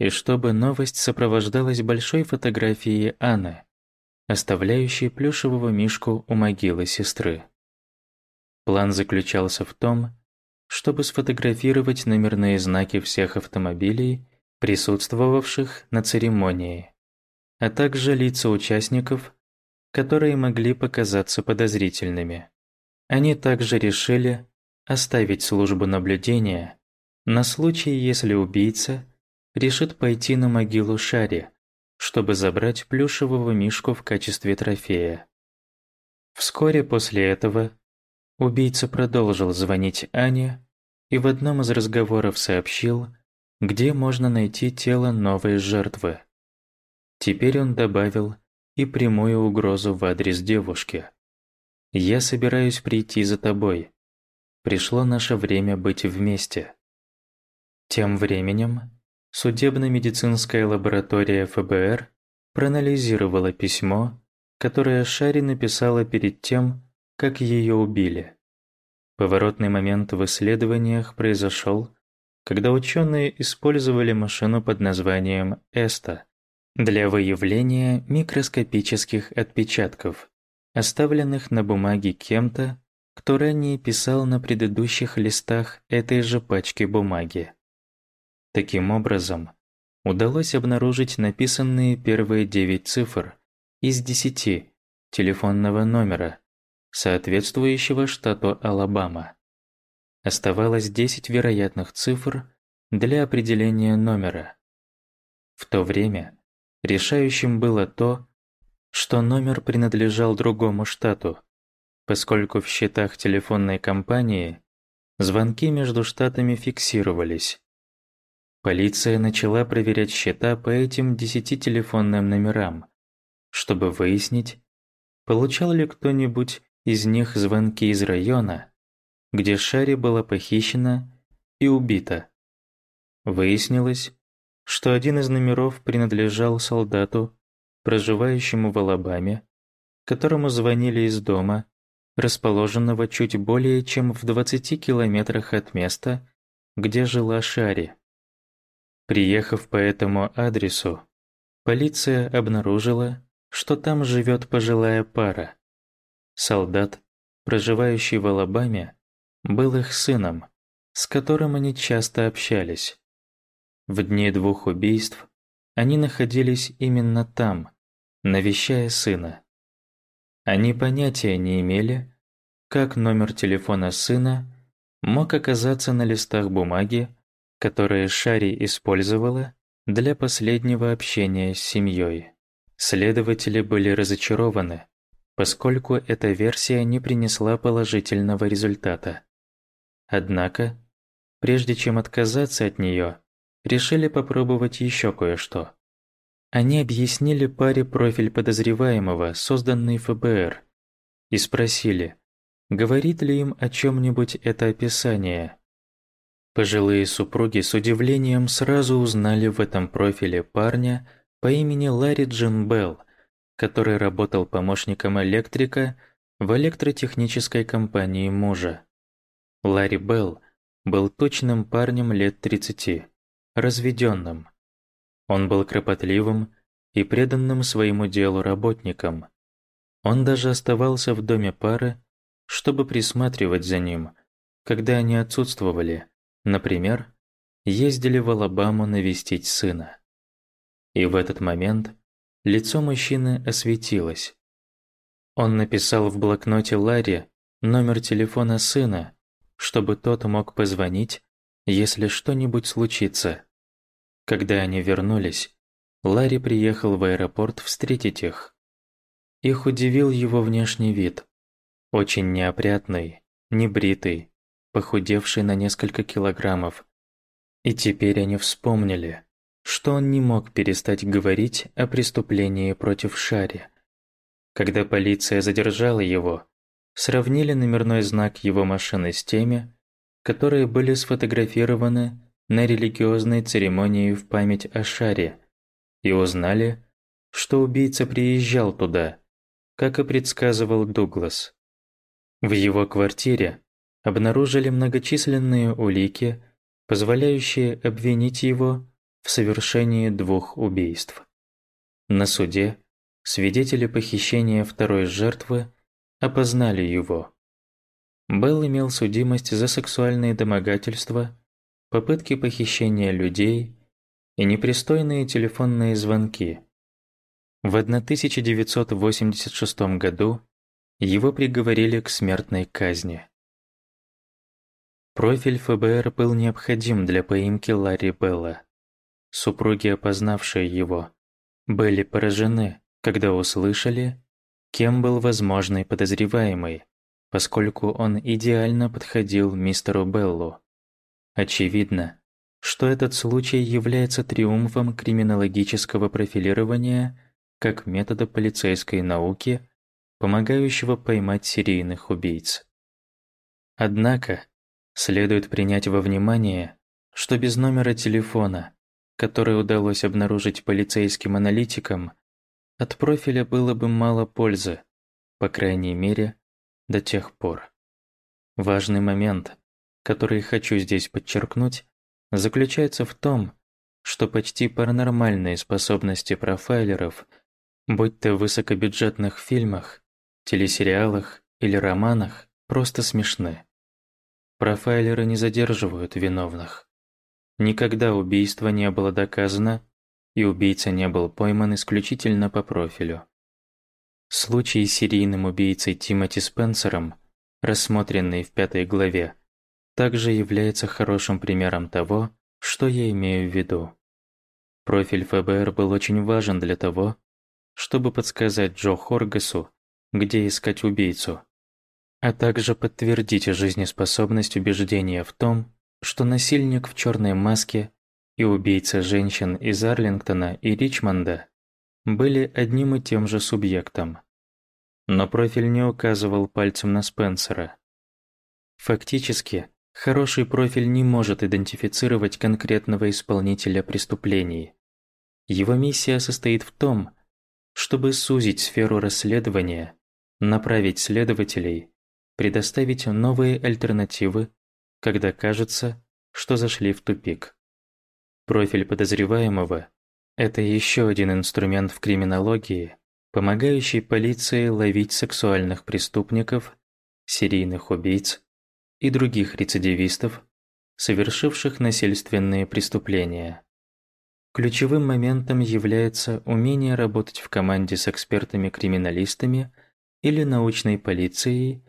и чтобы новость сопровождалась большой фотографией Анны, оставляющей плюшевого мишку у могилы сестры. План заключался в том, чтобы сфотографировать номерные знаки всех автомобилей, присутствовавших на церемонии, а также лица участников, которые могли показаться подозрительными. Они также решили оставить службу наблюдения на случай, если убийца решит пойти на могилу Шари, чтобы забрать плюшевого мишку в качестве трофея. Вскоре после этого убийца продолжил звонить Ане и в одном из разговоров сообщил, где можно найти тело новой жертвы. Теперь он добавил и прямую угрозу в адрес девушки. «Я собираюсь прийти за тобой. Пришло наше время быть вместе». Тем временем судебно-медицинская лаборатория ФБР проанализировала письмо, которое Шари написала перед тем, как ее убили. Поворотный момент в исследованиях произошел, когда ученые использовали машину под названием «Эста», для выявления микроскопических отпечатков, оставленных на бумаге кем-то, кто ранее писал на предыдущих листах этой же пачки бумаги. Таким образом, удалось обнаружить написанные первые девять цифр из десяти телефонного номера, соответствующего штату Алабама. Оставалось 10 вероятных цифр для определения номера. В то время Решающим было то, что номер принадлежал другому штату, поскольку в счетах телефонной компании звонки между штатами фиксировались. Полиция начала проверять счета по этим десяти телефонным номерам, чтобы выяснить, получал ли кто-нибудь из них звонки из района, где Шари была похищена и убита. Выяснилось, что один из номеров принадлежал солдату, проживающему в Алабаме, которому звонили из дома, расположенного чуть более чем в 20 километрах от места, где жила Шари. Приехав по этому адресу, полиция обнаружила, что там живет пожилая пара. Солдат, проживающий в Алабаме, был их сыном, с которым они часто общались. В дни двух убийств они находились именно там, навещая сына. Они понятия не имели, как номер телефона сына мог оказаться на листах бумаги, которые Шари использовала для последнего общения с семьей. Следователи были разочарованы, поскольку эта версия не принесла положительного результата. Однако, прежде чем отказаться от нее, решили попробовать еще кое-что. Они объяснили паре профиль подозреваемого, созданный ФБР, и спросили, говорит ли им о чем-нибудь это описание. Пожилые супруги с удивлением сразу узнали в этом профиле парня по имени Ларри Джин Белл, который работал помощником электрика в электротехнической компании мужа. Ларри Белл был точным парнем лет 30 разведенным. Он был кропотливым и преданным своему делу работником. Он даже оставался в доме пары, чтобы присматривать за ним, когда они отсутствовали, например, ездили в Алабаму навестить сына. И в этот момент лицо мужчины осветилось. Он написал в блокноте Ларри номер телефона сына, чтобы тот мог позвонить, если что-нибудь случится. Когда они вернулись, Ларри приехал в аэропорт встретить их. Их удивил его внешний вид. Очень неопрятный, небритый, похудевший на несколько килограммов. И теперь они вспомнили, что он не мог перестать говорить о преступлении против Шари. Когда полиция задержала его, сравнили номерной знак его машины с теми, которые были сфотографированы на религиозной церемонии в память о Шаре, и узнали, что убийца приезжал туда, как и предсказывал Дуглас. В его квартире обнаружили многочисленные улики, позволяющие обвинить его в совершении двух убийств. На суде свидетели похищения второй жертвы опознали его. Белл имел судимость за сексуальные домогательства, попытки похищения людей и непристойные телефонные звонки. В 1986 году его приговорили к смертной казни. Профиль ФБР был необходим для поимки Ларри Белла. Супруги, опознавшие его, были поражены, когда услышали, кем был возможный подозреваемый, поскольку он идеально подходил мистеру Беллу. Очевидно, что этот случай является триумфом криминологического профилирования как метода полицейской науки, помогающего поймать серийных убийц. Однако, следует принять во внимание, что без номера телефона, который удалось обнаружить полицейским аналитикам, от профиля было бы мало пользы, по крайней мере, до тех пор. Важный момент, который хочу здесь подчеркнуть, заключается в том, что почти паранормальные способности профайлеров, будь то в высокобюджетных фильмах, телесериалах или романах, просто смешны. Профайлеры не задерживают виновных. Никогда убийство не было доказано, и убийца не был пойман исключительно по профилю. Случай с серийным убийцей Тимоти Спенсером, рассмотренный в пятой главе, также является хорошим примером того, что я имею в виду. Профиль ФБР был очень важен для того, чтобы подсказать Джо Хоргасу, где искать убийцу, а также подтвердить жизнеспособность убеждения в том, что насильник в черной маске и убийца женщин из Арлингтона и Ричмонда были одним и тем же субъектом. Но профиль не указывал пальцем на Спенсера. Фактически, Хороший профиль не может идентифицировать конкретного исполнителя преступлений. Его миссия состоит в том, чтобы сузить сферу расследования, направить следователей, предоставить новые альтернативы, когда кажется, что зашли в тупик. Профиль подозреваемого – это еще один инструмент в криминологии, помогающий полиции ловить сексуальных преступников, серийных убийц и других рецидивистов, совершивших насильственные преступления. Ключевым моментом является умение работать в команде с экспертами-криминалистами или научной полицией,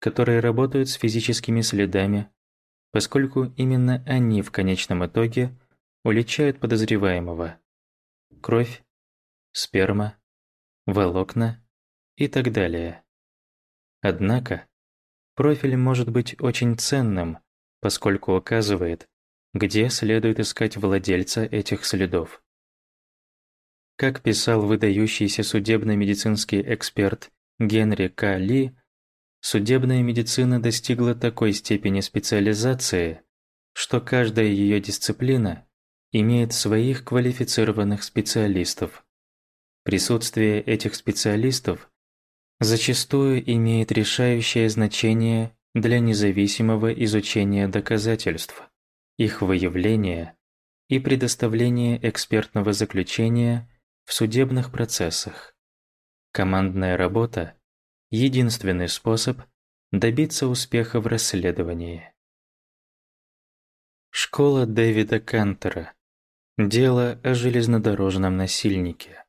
которые работают с физическими следами, поскольку именно они в конечном итоге уличают подозреваемого. Кровь, сперма, волокна и так далее. Однако, Профиль может быть очень ценным, поскольку указывает, где следует искать владельца этих следов. Как писал выдающийся судебно-медицинский эксперт Генри К. Ли, судебная медицина достигла такой степени специализации, что каждая ее дисциплина имеет своих квалифицированных специалистов. Присутствие этих специалистов зачастую имеет решающее значение для независимого изучения доказательств, их выявления и предоставления экспертного заключения в судебных процессах. Командная работа – единственный способ добиться успеха в расследовании. Школа Дэвида Кантера. Дело о железнодорожном насильнике.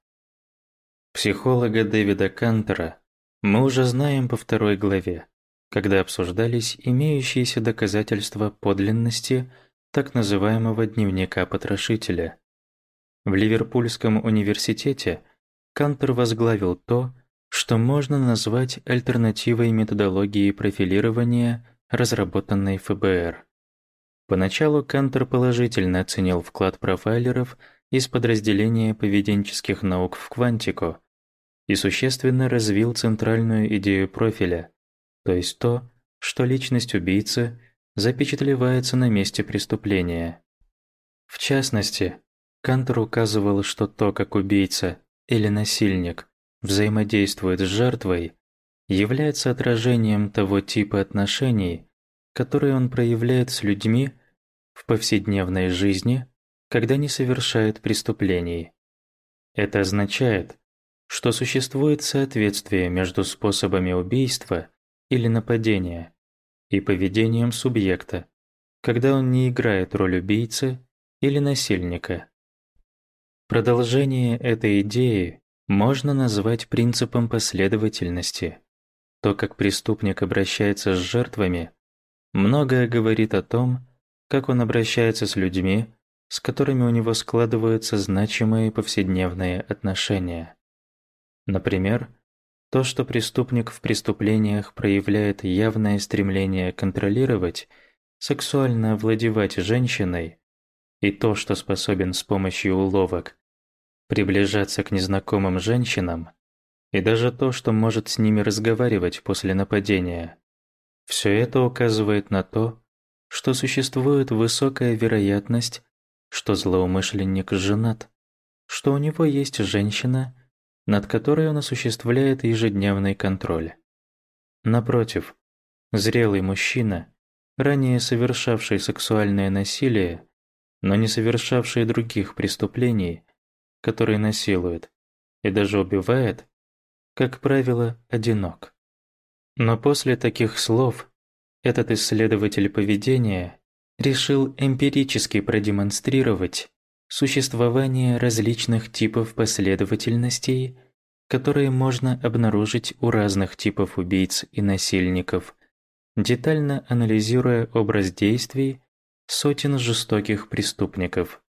Психолога Дэвида Кантера мы уже знаем по второй главе, когда обсуждались имеющиеся доказательства подлинности так называемого дневника потрошителя. В Ливерпульском университете Кантер возглавил то, что можно назвать альтернативой методологии профилирования, разработанной ФБР. Поначалу Кантер положительно оценил вклад профайлеров из подразделения поведенческих наук в квантику, и существенно развил центральную идею профиля, то есть то, что личность убийцы запечатлевается на месте преступления. В частности, Кантер указывал, что то, как убийца или насильник взаимодействует с жертвой, является отражением того типа отношений, которые он проявляет с людьми в повседневной жизни, когда не совершает преступлений. Это означает, что существует соответствие между способами убийства или нападения и поведением субъекта, когда он не играет роль убийцы или насильника. Продолжение этой идеи можно назвать принципом последовательности. То, как преступник обращается с жертвами, многое говорит о том, как он обращается с людьми, с которыми у него складываются значимые повседневные отношения. Например, то, что преступник в преступлениях проявляет явное стремление контролировать, сексуально овладевать женщиной, и то, что способен с помощью уловок приближаться к незнакомым женщинам, и даже то, что может с ними разговаривать после нападения. Все это указывает на то, что существует высокая вероятность, что злоумышленник женат, что у него есть женщина, над которой он осуществляет ежедневный контроль. Напротив, зрелый мужчина, ранее совершавший сексуальное насилие, но не совершавший других преступлений, которые насилует и даже убивает, как правило, одинок. Но после таких слов этот исследователь поведения решил эмпирически продемонстрировать существование различных типов последовательностей, которые можно обнаружить у разных типов убийц и насильников, детально анализируя образ действий сотен жестоких преступников.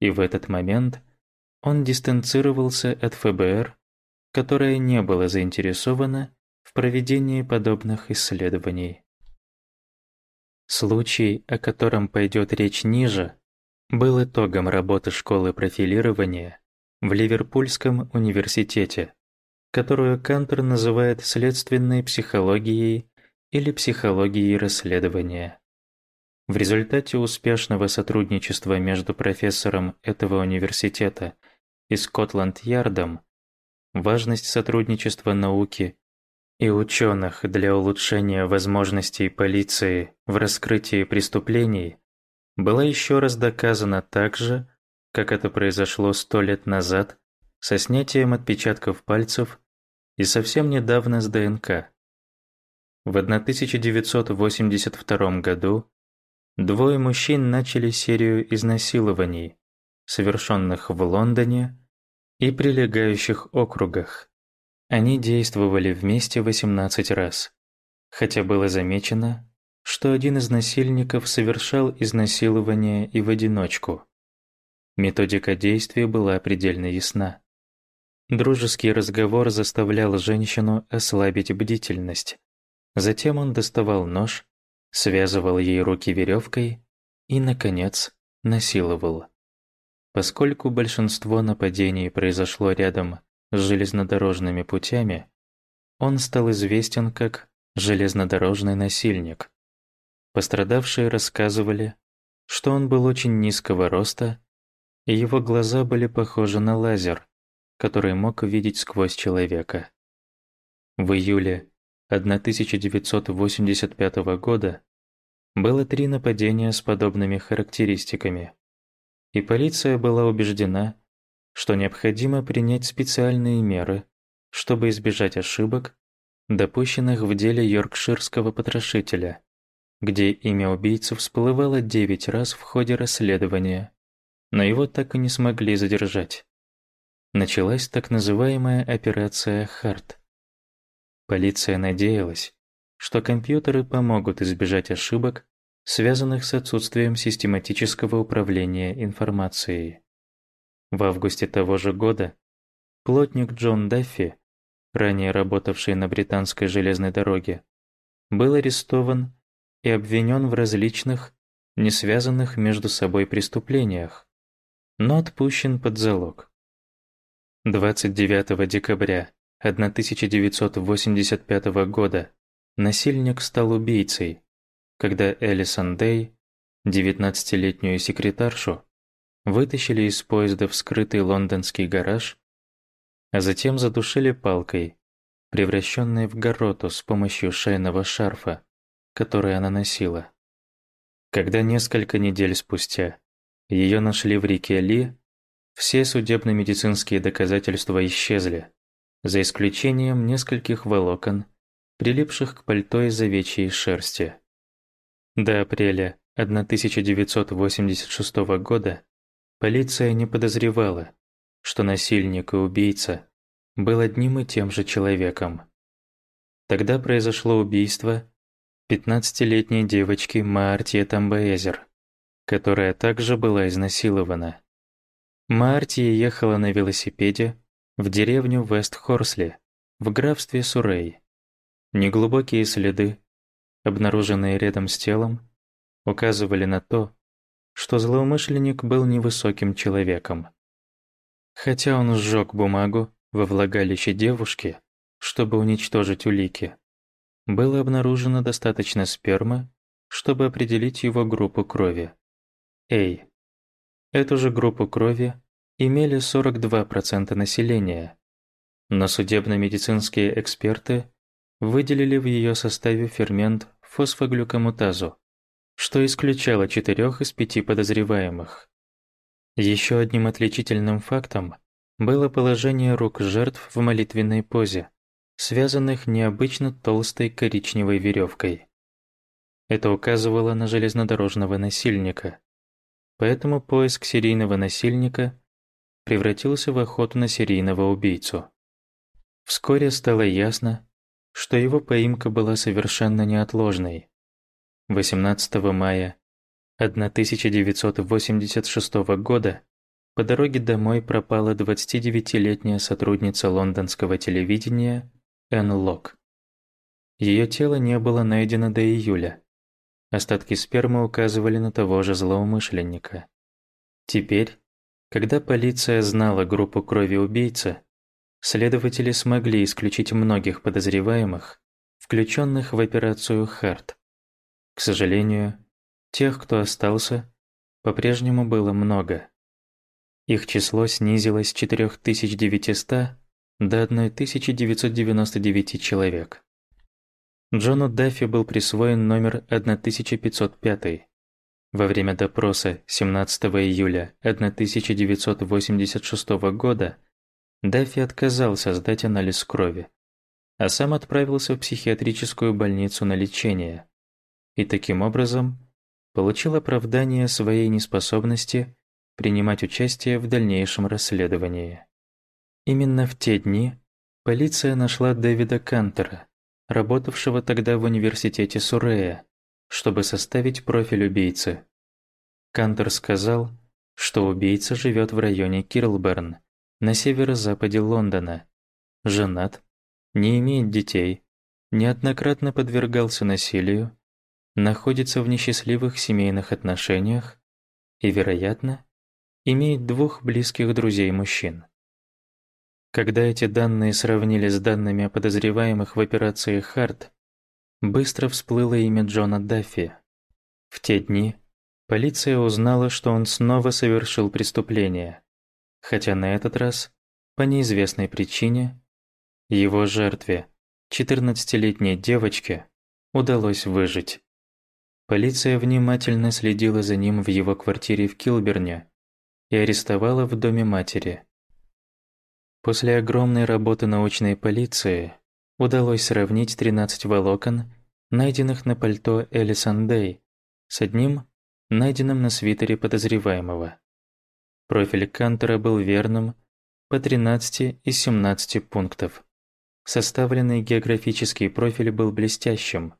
И в этот момент он дистанцировался от ФБР, которое не было заинтересовано в проведении подобных исследований. Случай, о котором пойдет речь ниже, был итогом работы школы профилирования в Ливерпульском университете, которую Кантер называет следственной психологией или психологией расследования. В результате успешного сотрудничества между профессором этого университета и Скотланд-Ярдом важность сотрудничества науки и ученых для улучшения возможностей полиции в раскрытии преступлений была еще раз доказана так же, как это произошло сто лет назад со снятием отпечатков пальцев и совсем недавно с ДНК. В 1982 году двое мужчин начали серию изнасилований, совершенных в Лондоне и прилегающих округах. Они действовали вместе 18 раз, хотя было замечено, что один из насильников совершал изнасилование и в одиночку. Методика действия была предельно ясна. Дружеский разговор заставлял женщину ослабить бдительность. Затем он доставал нож, связывал ей руки веревкой и, наконец, насиловал. Поскольку большинство нападений произошло рядом с железнодорожными путями, он стал известен как железнодорожный насильник. Пострадавшие рассказывали, что он был очень низкого роста, и его глаза были похожи на лазер, который мог видеть сквозь человека. В июле 1985 года было три нападения с подобными характеристиками, и полиция была убеждена, что необходимо принять специальные меры, чтобы избежать ошибок, допущенных в деле йоркширского потрошителя, где имя убийцы всплывало девять раз в ходе расследования, но его так и не смогли задержать. Началась так называемая операция «Харт». Полиция надеялась, что компьютеры помогут избежать ошибок, связанных с отсутствием систематического управления информацией. В августе того же года плотник Джон Даффи, ранее работавший на британской железной дороге, был арестован и обвинен в различных, не связанных между собой преступлениях, но отпущен под залог. 29 декабря 1985 года насильник стал убийцей, когда Элисон Дэй, 19-летнюю секретаршу, вытащили из поезда в скрытый лондонский гараж, а затем задушили палкой, превращенной в гороту с помощью шейного шарфа, который она носила. Когда несколько недель спустя ее нашли в реке Ли, все судебно-медицинские доказательства исчезли, за исключением нескольких волокон, прилипших к пальто из овечьей шерсти. До апреля 1986 года полиция не подозревала, что насильник и убийца был одним и тем же человеком. Тогда произошло убийство 15-летней девочки Маартия Тамбаэзер, которая также была изнасилована. Маартия ехала на велосипеде в деревню Вест-Хорсли в графстве Сурей. Неглубокие следы, обнаруженные рядом с телом, указывали на то, что злоумышленник был невысоким человеком. Хотя он сжег бумагу во влагалище девушки, чтобы уничтожить улики, было обнаружено достаточно спермы, чтобы определить его группу крови. Эй. Эту же группу крови имели 42% населения, но судебно-медицинские эксперты выделили в ее составе фермент фосфоглюкомутазу, что исключало четырех из пяти подозреваемых. Еще одним отличительным фактом было положение рук жертв в молитвенной позе, связанных необычно толстой коричневой веревкой. Это указывало на железнодорожного насильника. Поэтому поиск серийного насильника превратился в охоту на серийного убийцу. Вскоре стало ясно, что его поимка была совершенно неотложной. 18 мая 1986 года по дороге домой пропала 29-летняя сотрудница лондонского телевидения Энн. Ее тело не было найдено до июля. Остатки спермы указывали на того же злоумышленника. Теперь, когда полиция знала группу крови убийцы, следователи смогли исключить многих подозреваемых, включенных в операцию «Харт». К сожалению, тех, кто остался, по-прежнему было много. Их число снизилось с 4900 до 1999 человек. Джону Даффи был присвоен номер 1505. Во время допроса 17 июля 1986 года Даффи отказался сдать анализ крови, а сам отправился в психиатрическую больницу на лечение и таким образом получил оправдание своей неспособности принимать участие в дальнейшем расследовании. Именно в те дни полиция нашла Дэвида Кантера, работавшего тогда в университете Сурея, чтобы составить профиль убийцы. Кантер сказал, что убийца живет в районе Кирлберн, на северо-западе Лондона, женат, не имеет детей, неоднократно подвергался насилию, находится в несчастливых семейных отношениях и, вероятно, имеет двух близких друзей-мужчин. Когда эти данные сравнили с данными о подозреваемых в операции «Харт», быстро всплыло имя Джона Даффи. В те дни полиция узнала, что он снова совершил преступление, хотя на этот раз, по неизвестной причине, его жертве, 14-летней девочке, удалось выжить. Полиция внимательно следила за ним в его квартире в Килберне и арестовала в доме матери. После огромной работы научной полиции удалось сравнить 13 волокон, найденных на пальто Элисон Дэй, с одним, найденным на свитере подозреваемого. Профиль Кантера был верным по 13 из 17 пунктов. Составленный географический профиль был блестящим.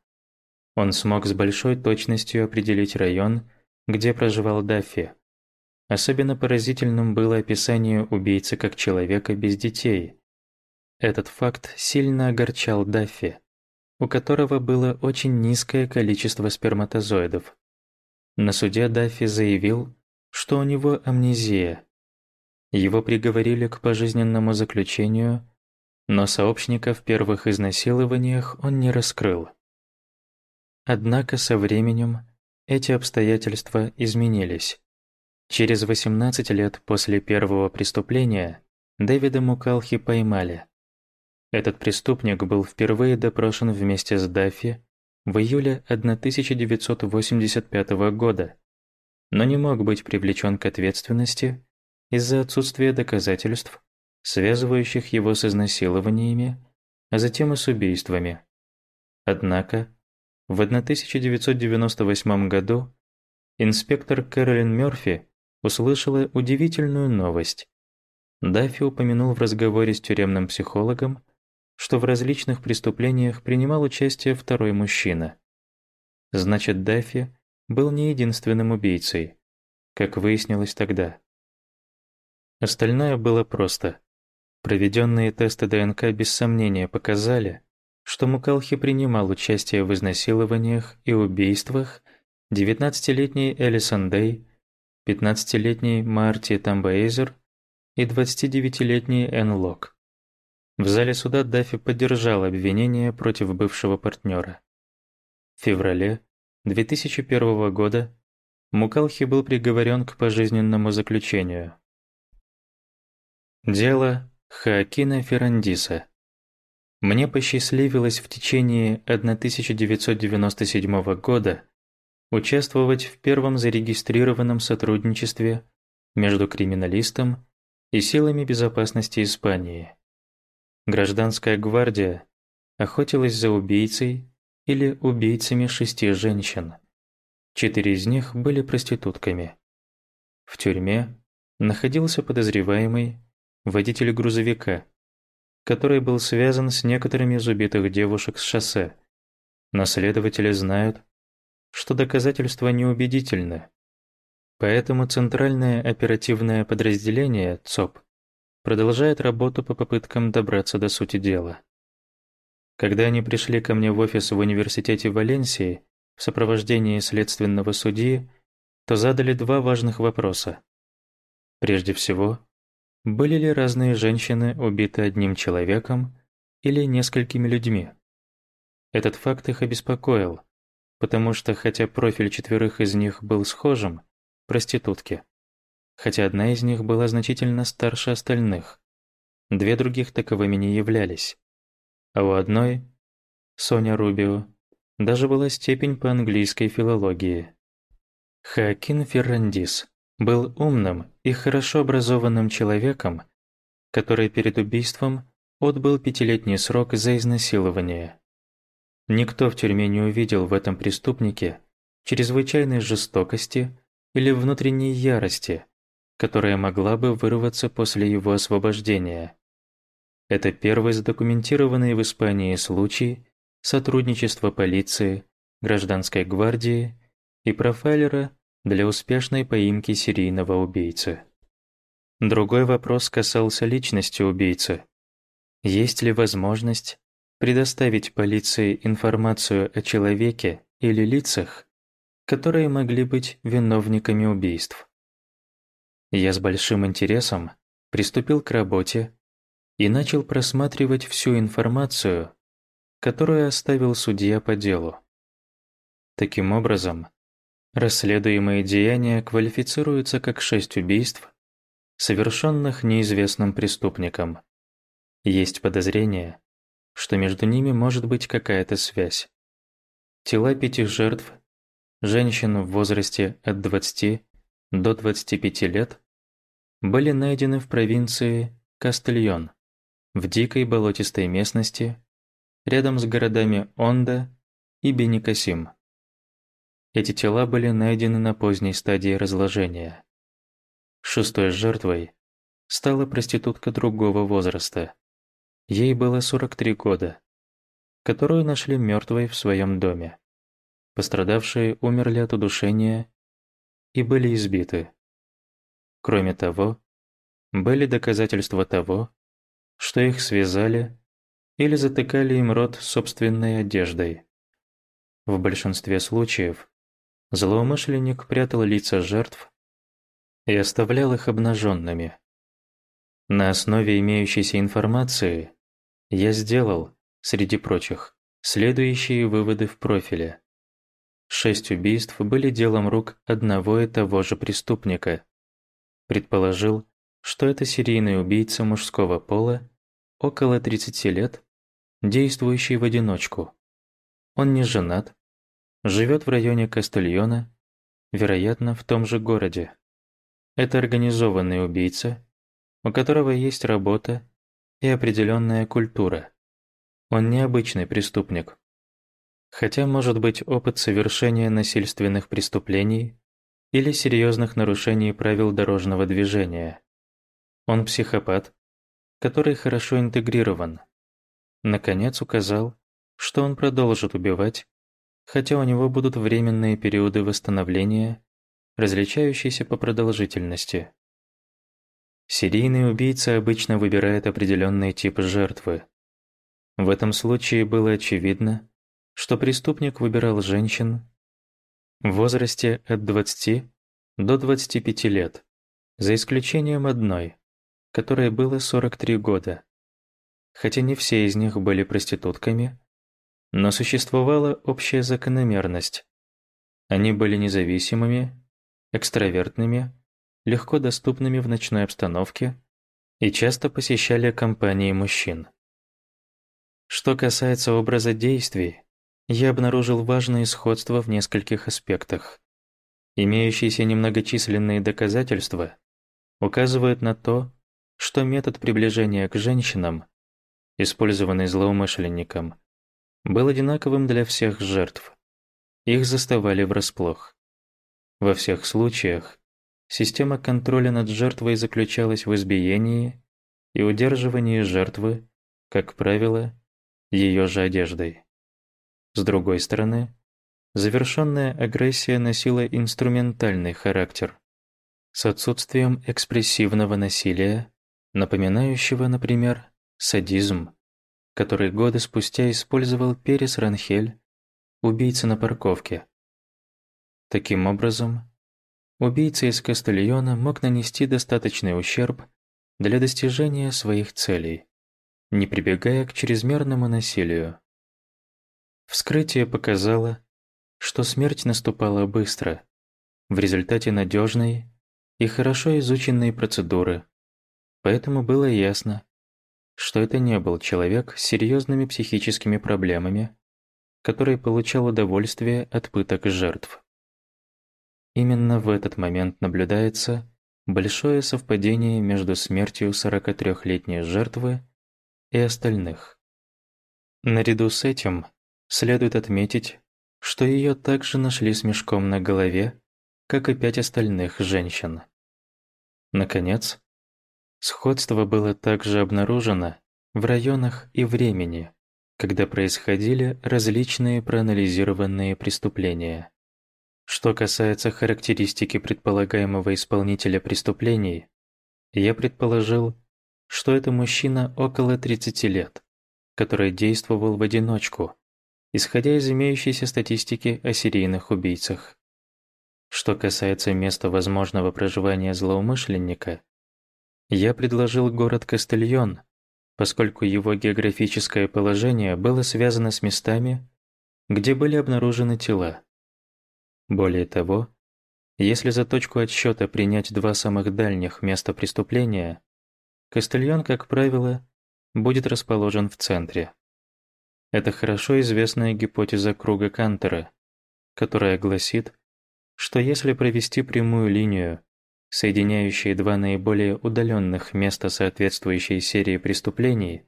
Он смог с большой точностью определить район, где проживал Даффи, Особенно поразительным было описание убийцы как человека без детей. Этот факт сильно огорчал Даффи, у которого было очень низкое количество сперматозоидов. На суде Даффи заявил, что у него амнезия. Его приговорили к пожизненному заключению, но сообщника в первых изнасилованиях он не раскрыл. Однако со временем эти обстоятельства изменились. Через 18 лет после первого преступления Дэвида Мукалхи поймали. Этот преступник был впервые допрошен вместе с Даффи в июле 1985 года, но не мог быть привлечен к ответственности из-за отсутствия доказательств, связывающих его с изнасилованиями, а затем и с убийствами. Однако, в 1998 году инспектор Кэролин Мёрфи услышала удивительную новость. Даффи упомянул в разговоре с тюремным психологом, что в различных преступлениях принимал участие второй мужчина. Значит, Даффи был не единственным убийцей, как выяснилось тогда. Остальное было просто. Проведенные тесты ДНК без сомнения показали, что Мукалхи принимал участие в изнасилованиях и убийствах 19-летней Элисон Дэй, 15-летней Марти Тамбаэйзер и 29-летней Энн Лок. В зале суда Даффи поддержал обвинение против бывшего партнера. В феврале 2001 года Мукалхи был приговорен к пожизненному заключению. Дело Хаакина Феррандиса. Мне посчастливилось в течение 1997 года участвовать в первом зарегистрированном сотрудничестве между криминалистом и силами безопасности Испании. Гражданская гвардия охотилась за убийцей или убийцами шести женщин. Четыре из них были проститутками. В тюрьме находился подозреваемый водитель грузовика, который был связан с некоторыми из убитых девушек с шоссе. Но следователи знают, что доказательства неубедительны. Поэтому Центральное оперативное подразделение ЦОП продолжает работу по попыткам добраться до сути дела. Когда они пришли ко мне в офис в университете Валенсии в сопровождении следственного судьи, то задали два важных вопроса. Прежде всего, были ли разные женщины убиты одним человеком или несколькими людьми? Этот факт их обеспокоил, потому что хотя профиль четверых из них был схожим, проститутки, хотя одна из них была значительно старше остальных. Две других таковыми не являлись. А у одной, Соня Рубио, даже была степень по английской филологии. Хоакин Феррандис был умным и хорошо образованным человеком, который перед убийством отбыл пятилетний срок за изнасилование. Никто в тюрьме не увидел в этом преступнике чрезвычайной жестокости или внутренней ярости, которая могла бы вырваться после его освобождения. Это первый задокументированный в Испании случай сотрудничества полиции, гражданской гвардии и профайлера для успешной поимки серийного убийцы. Другой вопрос касался личности убийцы. Есть ли возможность предоставить полиции информацию о человеке или лицах, которые могли быть виновниками убийств? Я с большим интересом приступил к работе и начал просматривать всю информацию, которую оставил судья по делу. Таким образом, расследуемые деяния квалифицируются как шесть убийств, совершенных неизвестным преступником. Есть подозрение, что между ними может быть какая-то связь. Тела пяти жертв, женщин в возрасте от 20 до 25 лет были найдены в провинции Кастельон, в дикой болотистой местности, рядом с городами Онда и Беникасим. Эти тела были найдены на поздней стадии разложения. Шестой жертвой стала проститутка другого возраста. Ей было 43 года, которую нашли мертвой в своем доме. Пострадавшие умерли от удушения и были избиты. Кроме того, были доказательства того, что их связали или затыкали им рот собственной одеждой. В большинстве случаев злоумышленник прятал лица жертв и оставлял их обнаженными. На основе имеющейся информации я сделал, среди прочих, следующие выводы в профиле. шесть убийств были делом рук одного и того же преступника. Предположил, что это серийный убийца мужского пола, около 30 лет, действующий в одиночку. Он не женат, живет в районе Кастельона, вероятно, в том же городе. Это организованный убийца, у которого есть работа и определенная культура. Он необычный преступник. Хотя может быть опыт совершения насильственных преступлений или серьезных нарушений правил дорожного движения. Он психопат, который хорошо интегрирован. Наконец указал, что он продолжит убивать, хотя у него будут временные периоды восстановления, различающиеся по продолжительности. Серийный убийца обычно выбирает определенный тип жертвы. В этом случае было очевидно, что преступник выбирал женщин в возрасте от 20 до 25 лет, за исключением одной, которой было 43 года. Хотя не все из них были проститутками, но существовала общая закономерность. Они были независимыми, экстравертными, легко доступными в ночной обстановке и часто посещали компании мужчин. Что касается образа действий, я обнаружил важные сходства в нескольких аспектах. Имеющиеся немногочисленные доказательства указывают на то, что метод приближения к женщинам, использованный злоумышленником, был одинаковым для всех жертв. Их заставали врасплох. Во всех случаях система контроля над жертвой заключалась в избиении и удерживании жертвы, как правило, ее же одеждой. С другой стороны, завершенная агрессия носила инструментальный характер, с отсутствием экспрессивного насилия, напоминающего, например, садизм, который годы спустя использовал Перес Ранхель, убийца на парковке. Таким образом, убийца из Кастельона мог нанести достаточный ущерб для достижения своих целей, не прибегая к чрезмерному насилию. Вскрытие показало, что смерть наступала быстро, в результате надежной и хорошо изученной процедуры, поэтому было ясно, что это не был человек с серьезными психическими проблемами, который получал удовольствие от пыток жертв. Именно в этот момент наблюдается большое совпадение между смертью 43-летней жертвы и остальных. Наряду с этим Следует отметить, что ее также нашли с мешком на голове, как и пять остальных женщин. Наконец, сходство было также обнаружено в районах и времени, когда происходили различные проанализированные преступления. Что касается характеристики предполагаемого исполнителя преступлений, я предположил, что это мужчина около 30 лет, который действовал в одиночку, исходя из имеющейся статистики о серийных убийцах. Что касается места возможного проживания злоумышленника, я предложил город Кастельон, поскольку его географическое положение было связано с местами, где были обнаружены тела. Более того, если за точку отсчета принять два самых дальних места преступления, Кастельон, как правило, будет расположен в центре. Это хорошо известная гипотеза круга Кантера, которая гласит, что если провести прямую линию, соединяющую два наиболее удаленных места соответствующей серии преступлений,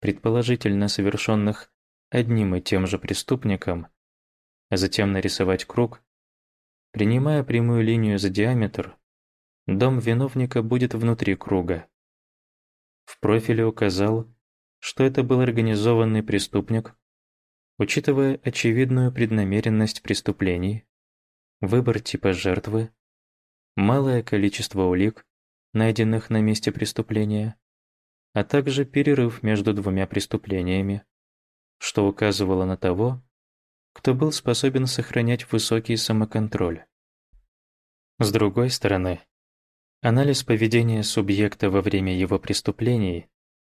предположительно совершенных одним и тем же преступником, а затем нарисовать круг, принимая прямую линию за диаметр, дом виновника будет внутри круга. В профиле указал, что это был организованный преступник, учитывая очевидную преднамеренность преступлений, выбор типа жертвы, малое количество улик, найденных на месте преступления, а также перерыв между двумя преступлениями, что указывало на того, кто был способен сохранять высокий самоконтроль. С другой стороны, анализ поведения субъекта во время его преступлений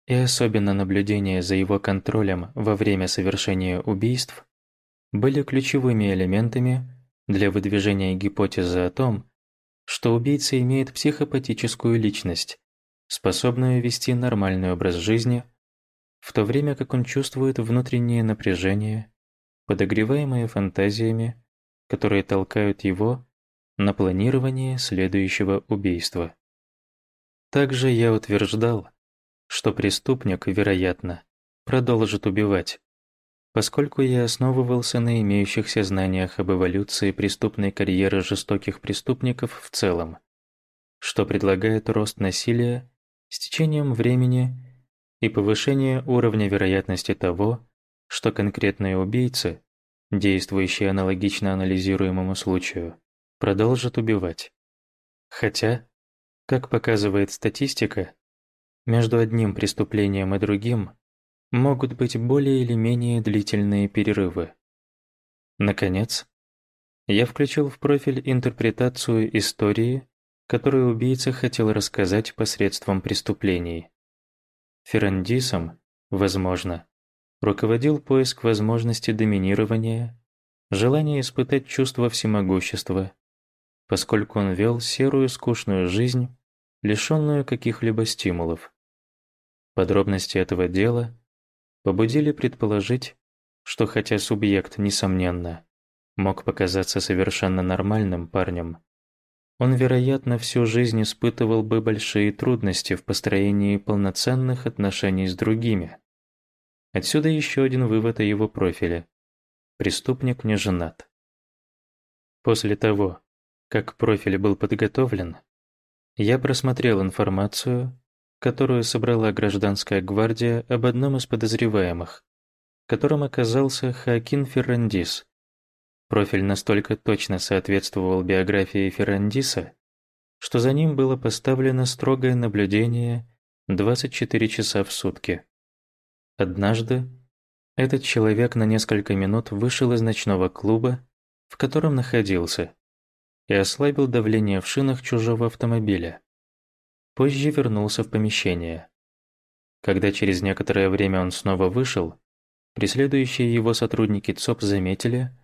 и особенно наблюдение за его контролем во время совершения убийств были ключевыми элементами для выдвижения гипотезы о том, что убийца имеет психопатическую личность, способную вести нормальный образ жизни, в то время как он чувствует внутреннее напряжение, подогреваемое фантазиями, которые толкают его на планирование следующего убийства. Также я утверждал, что преступник, вероятно, продолжит убивать, поскольку я основывался на имеющихся знаниях об эволюции преступной карьеры жестоких преступников в целом, что предлагает рост насилия с течением времени и повышение уровня вероятности того, что конкретные убийцы, действующие аналогично анализируемому случаю, продолжат убивать. Хотя, как показывает статистика, между одним преступлением и другим могут быть более или менее длительные перерывы. Наконец, я включил в профиль интерпретацию истории, которую убийца хотел рассказать посредством преступлений. Феррандисом, возможно, руководил поиск возможности доминирования, желание испытать чувство всемогущества, поскольку он вел серую скучную жизнь, лишенную каких-либо стимулов. Подробности этого дела побудили предположить, что хотя субъект, несомненно, мог показаться совершенно нормальным парнем, он, вероятно, всю жизнь испытывал бы большие трудности в построении полноценных отношений с другими. Отсюда еще один вывод о его профиле. Преступник не женат. После того, как профиль был подготовлен, я просмотрел информацию, которую собрала гражданская гвардия об одном из подозреваемых, которым оказался Хакин Феррандис. Профиль настолько точно соответствовал биографии Феррандиса, что за ним было поставлено строгое наблюдение 24 часа в сутки. Однажды этот человек на несколько минут вышел из ночного клуба, в котором находился, и ослабил давление в шинах чужого автомобиля. Позже вернулся в помещение. Когда через некоторое время он снова вышел, преследующие его сотрудники ЦОП заметили,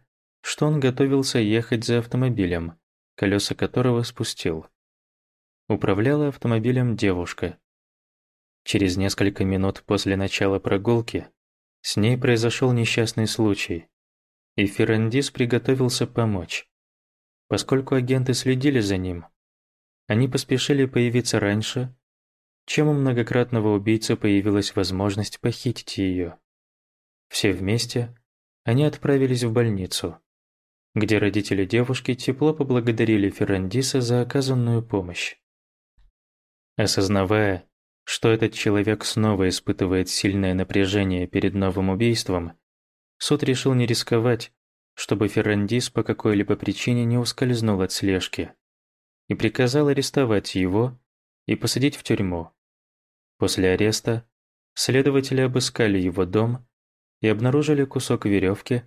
что он готовился ехать за автомобилем, колеса которого спустил. Управляла автомобилем девушка. Через несколько минут после начала прогулки с ней произошел несчастный случай, и Феррандис приготовился помочь. Поскольку агенты следили за ним, они поспешили появиться раньше, чем у многократного убийцы появилась возможность похитить ее. Все вместе они отправились в больницу, где родители девушки тепло поблагодарили Феррандиса за оказанную помощь. Осознавая, что этот человек снова испытывает сильное напряжение перед новым убийством, суд решил не рисковать, чтобы Феррандис по какой-либо причине не ускользнул от слежки и приказал арестовать его и посадить в тюрьму. После ареста следователи обыскали его дом и обнаружили кусок веревки,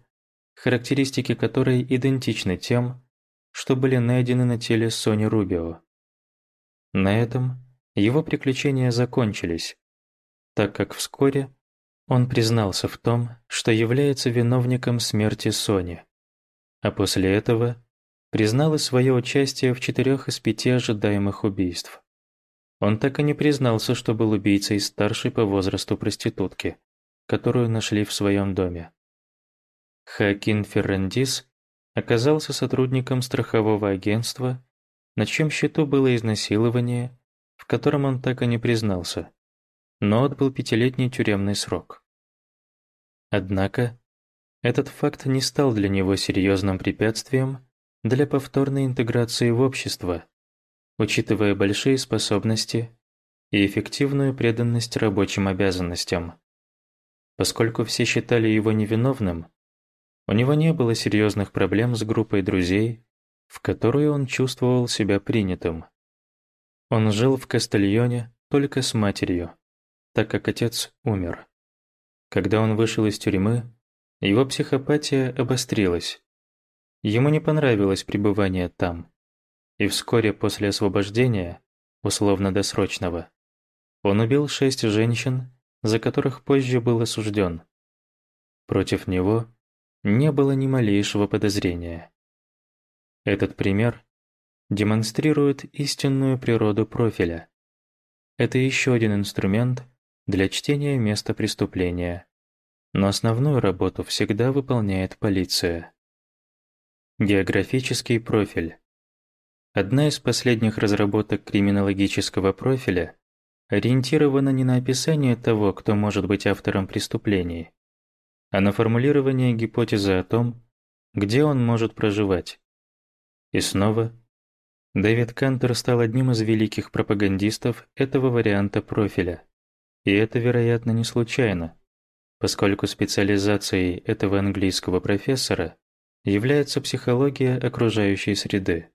характеристики которой идентичны тем, что были найдены на теле Сони Рубио. На этом его приключения закончились, так как вскоре он признался в том, что является виновником смерти Сони, а после этого признал и свое участие в четырех из пяти ожидаемых убийств. Он так и не признался, что был убийцей старшей по возрасту проститутки, которую нашли в своем доме. Хакин Феррандис оказался сотрудником страхового агентства, на чьем счету было изнасилование, в котором он так и не признался, но отбыл пятилетний тюремный срок. Однако, этот факт не стал для него серьезным препятствием для повторной интеграции в общество, учитывая большие способности и эффективную преданность рабочим обязанностям. Поскольку все считали его невиновным, у него не было серьезных проблем с группой друзей, в которую он чувствовал себя принятым. Он жил в Кастельоне только с матерью, так как отец умер. Когда он вышел из тюрьмы, его психопатия обострилась, Ему не понравилось пребывание там. И вскоре после освобождения, условно-досрочного, он убил шесть женщин, за которых позже был осужден. Против него не было ни малейшего подозрения. Этот пример демонстрирует истинную природу профиля. Это еще один инструмент для чтения места преступления, но основную работу всегда выполняет полиция. Географический профиль. Одна из последних разработок криминологического профиля ориентирована не на описание того, кто может быть автором преступлений, а на формулирование гипотезы о том, где он может проживать. И снова, Дэвид Кантер стал одним из великих пропагандистов этого варианта профиля. И это, вероятно, не случайно, поскольку специализацией этого английского профессора является психология окружающей среды.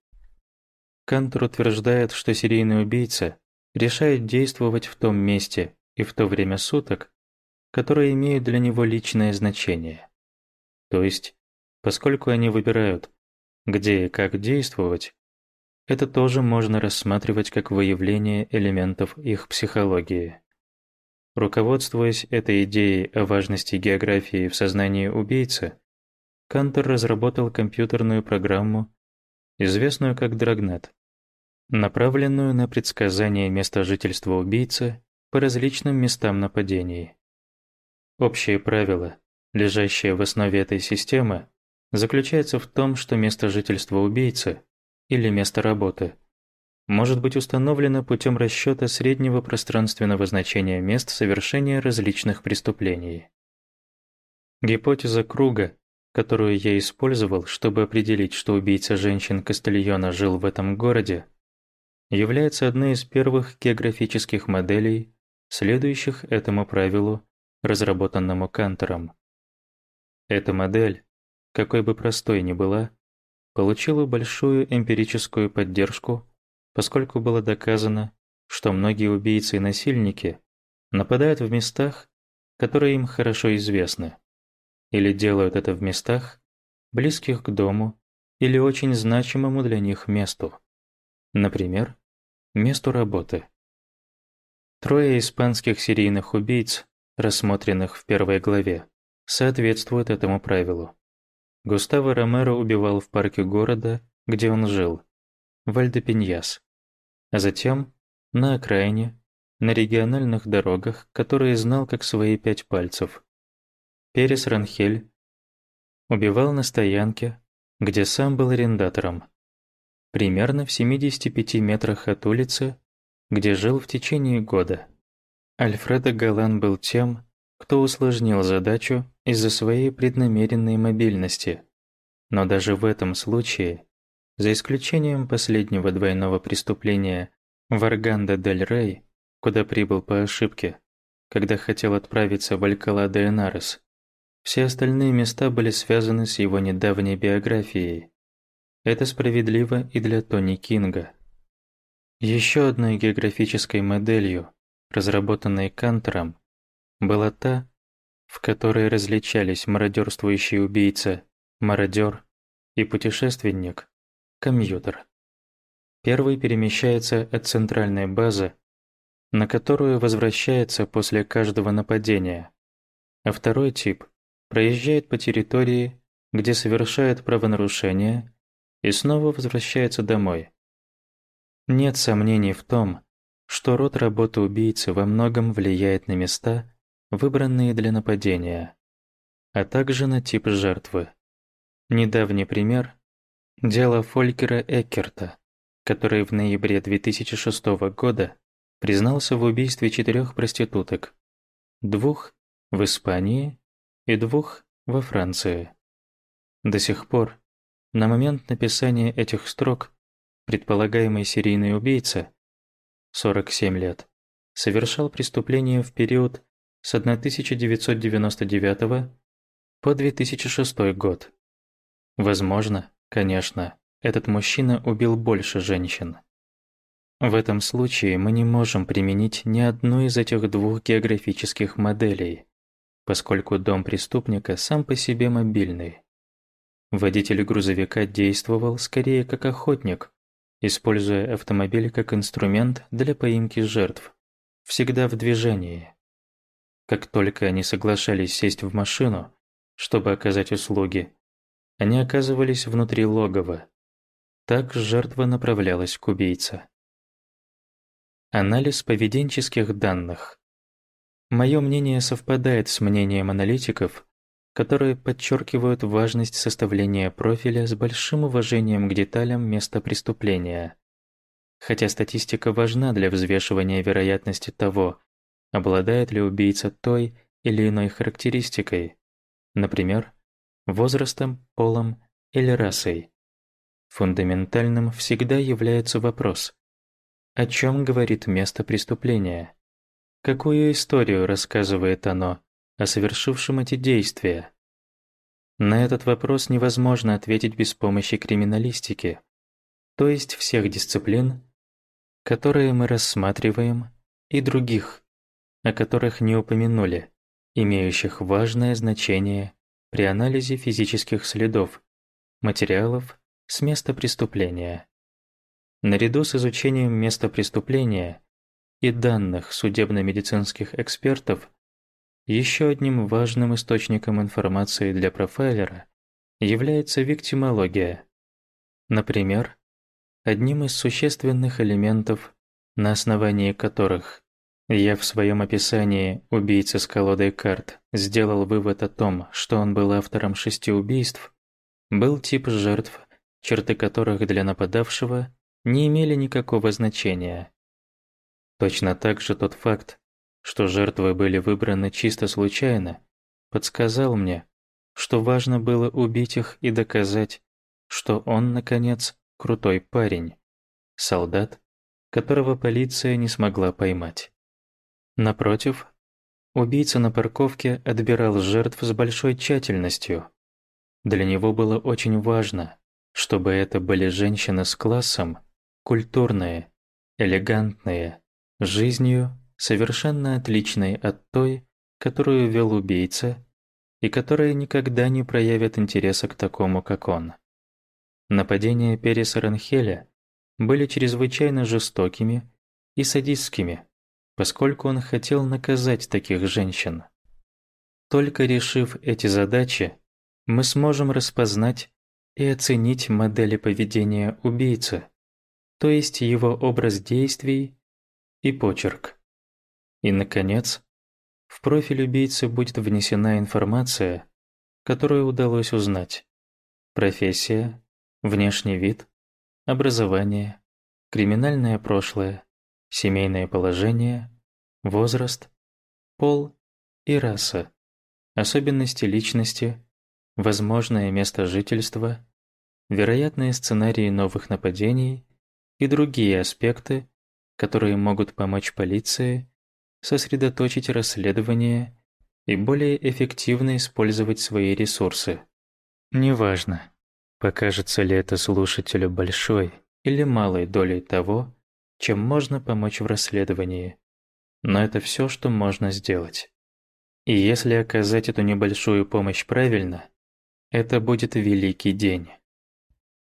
Кантер утверждает, что серийный убийца решает действовать в том месте и в то время суток, которые имеют для него личное значение. То есть, поскольку они выбирают, где и как действовать, это тоже можно рассматривать как выявление элементов их психологии. Руководствуясь этой идеей о важности географии в сознании убийцы, Кантер разработал компьютерную программу, известную как Dragnet, направленную на предсказание места жительства убийцы по различным местам нападений. Общее правило, лежащее в основе этой системы, заключается в том, что место жительства убийцы или место работы может быть установлено путем расчета среднего пространственного значения мест совершения различных преступлений. Гипотеза круга которую я использовал, чтобы определить, что убийца женщин Кастильона жил в этом городе, является одной из первых географических моделей, следующих этому правилу, разработанному Кантором. Эта модель, какой бы простой ни была, получила большую эмпирическую поддержку, поскольку было доказано, что многие убийцы и насильники нападают в местах, которые им хорошо известны или делают это в местах, близких к дому или очень значимому для них месту. Например, месту работы. Трое испанских серийных убийц, рассмотренных в первой главе, соответствуют этому правилу. Густаво Ромеро убивал в парке города, где он жил, Вальдепиньяс, а затем на окраине, на региональных дорогах, которые знал как свои пять пальцев. Перес Ранхель убивал на стоянке, где сам был арендатором, примерно в 75 метрах от улицы, где жил в течение года. Альфредо Галан был тем, кто усложнил задачу из-за своей преднамеренной мобильности. Но даже в этом случае, за исключением последнего двойного преступления Варганда дель Рей, куда прибыл по ошибке, когда хотел отправиться в Алькала де Энарес, все остальные места были связаны с его недавней биографией. Это справедливо и для Тони Кинга. Еще одной географической моделью, разработанной Кантором, была та, в которой различались мародерствующий убийца, мародер и путешественник, комьютер. Первый перемещается от центральной базы, на которую возвращается после каждого нападения, а второй тип проезжает по территории, где совершает правонарушение и снова возвращается домой. Нет сомнений в том, что род работы убийцы во многом влияет на места, выбранные для нападения, а также на тип жертвы. Недавний пример – дело Фолькера Эккерта, который в ноябре 2006 года признался в убийстве четырех проституток, двух в Испании и двух во Франции. До сих пор, на момент написания этих строк, предполагаемый серийный убийца, 47 лет, совершал преступление в период с 1999 по 2006 год. Возможно, конечно, этот мужчина убил больше женщин. В этом случае мы не можем применить ни одну из этих двух географических моделей, поскольку дом преступника сам по себе мобильный. Водитель грузовика действовал скорее как охотник, используя автомобиль как инструмент для поимки жертв, всегда в движении. Как только они соглашались сесть в машину, чтобы оказать услуги, они оказывались внутри логова. Так жертва направлялась к убийце. Анализ поведенческих данных. Мое мнение совпадает с мнением аналитиков, которые подчеркивают важность составления профиля с большим уважением к деталям места преступления. Хотя статистика важна для взвешивания вероятности того, обладает ли убийца той или иной характеристикой, например, возрастом, полом или расой. Фундаментальным всегда является вопрос, о чем говорит место преступления, какую историю рассказывает оно о совершившем эти действия. На этот вопрос невозможно ответить без помощи криминалистики, то есть всех дисциплин, которые мы рассматриваем, и других, о которых не упомянули, имеющих важное значение при анализе физических следов, материалов с места преступления. Наряду с изучением места преступления и данных судебно-медицинских экспертов, еще одним важным источником информации для профайлера является виктимология. Например, одним из существенных элементов, на основании которых я в своем описании «Убийца с колодой карт» сделал вывод о том, что он был автором шести убийств, был тип жертв, черты которых для нападавшего не имели никакого значения. Точно так же тот факт, что жертвы были выбраны чисто случайно, подсказал мне, что важно было убить их и доказать, что он, наконец, крутой парень, солдат, которого полиция не смогла поймать. Напротив, убийца на парковке отбирал жертв с большой тщательностью. Для него было очень важно, чтобы это были женщины с классом, культурные, элегантные, жизнью, совершенно отличной от той, которую вел убийца, и которые никогда не проявят интереса к такому, как он. Нападения Переса Ранхеля были чрезвычайно жестокими и садистскими, поскольку он хотел наказать таких женщин. Только решив эти задачи, мы сможем распознать и оценить модели поведения убийцы, то есть его образ действий и почерк. И, наконец, в профиль убийцы будет внесена информация, которую удалось узнать. Профессия, внешний вид, образование, криминальное прошлое, семейное положение, возраст, пол и раса, особенности личности, возможное место жительства, вероятные сценарии новых нападений и другие аспекты, которые могут помочь полиции сосредоточить расследование и более эффективно использовать свои ресурсы. Неважно, покажется ли это слушателю большой или малой долей того, чем можно помочь в расследовании. Но это все, что можно сделать. И если оказать эту небольшую помощь правильно, это будет великий день.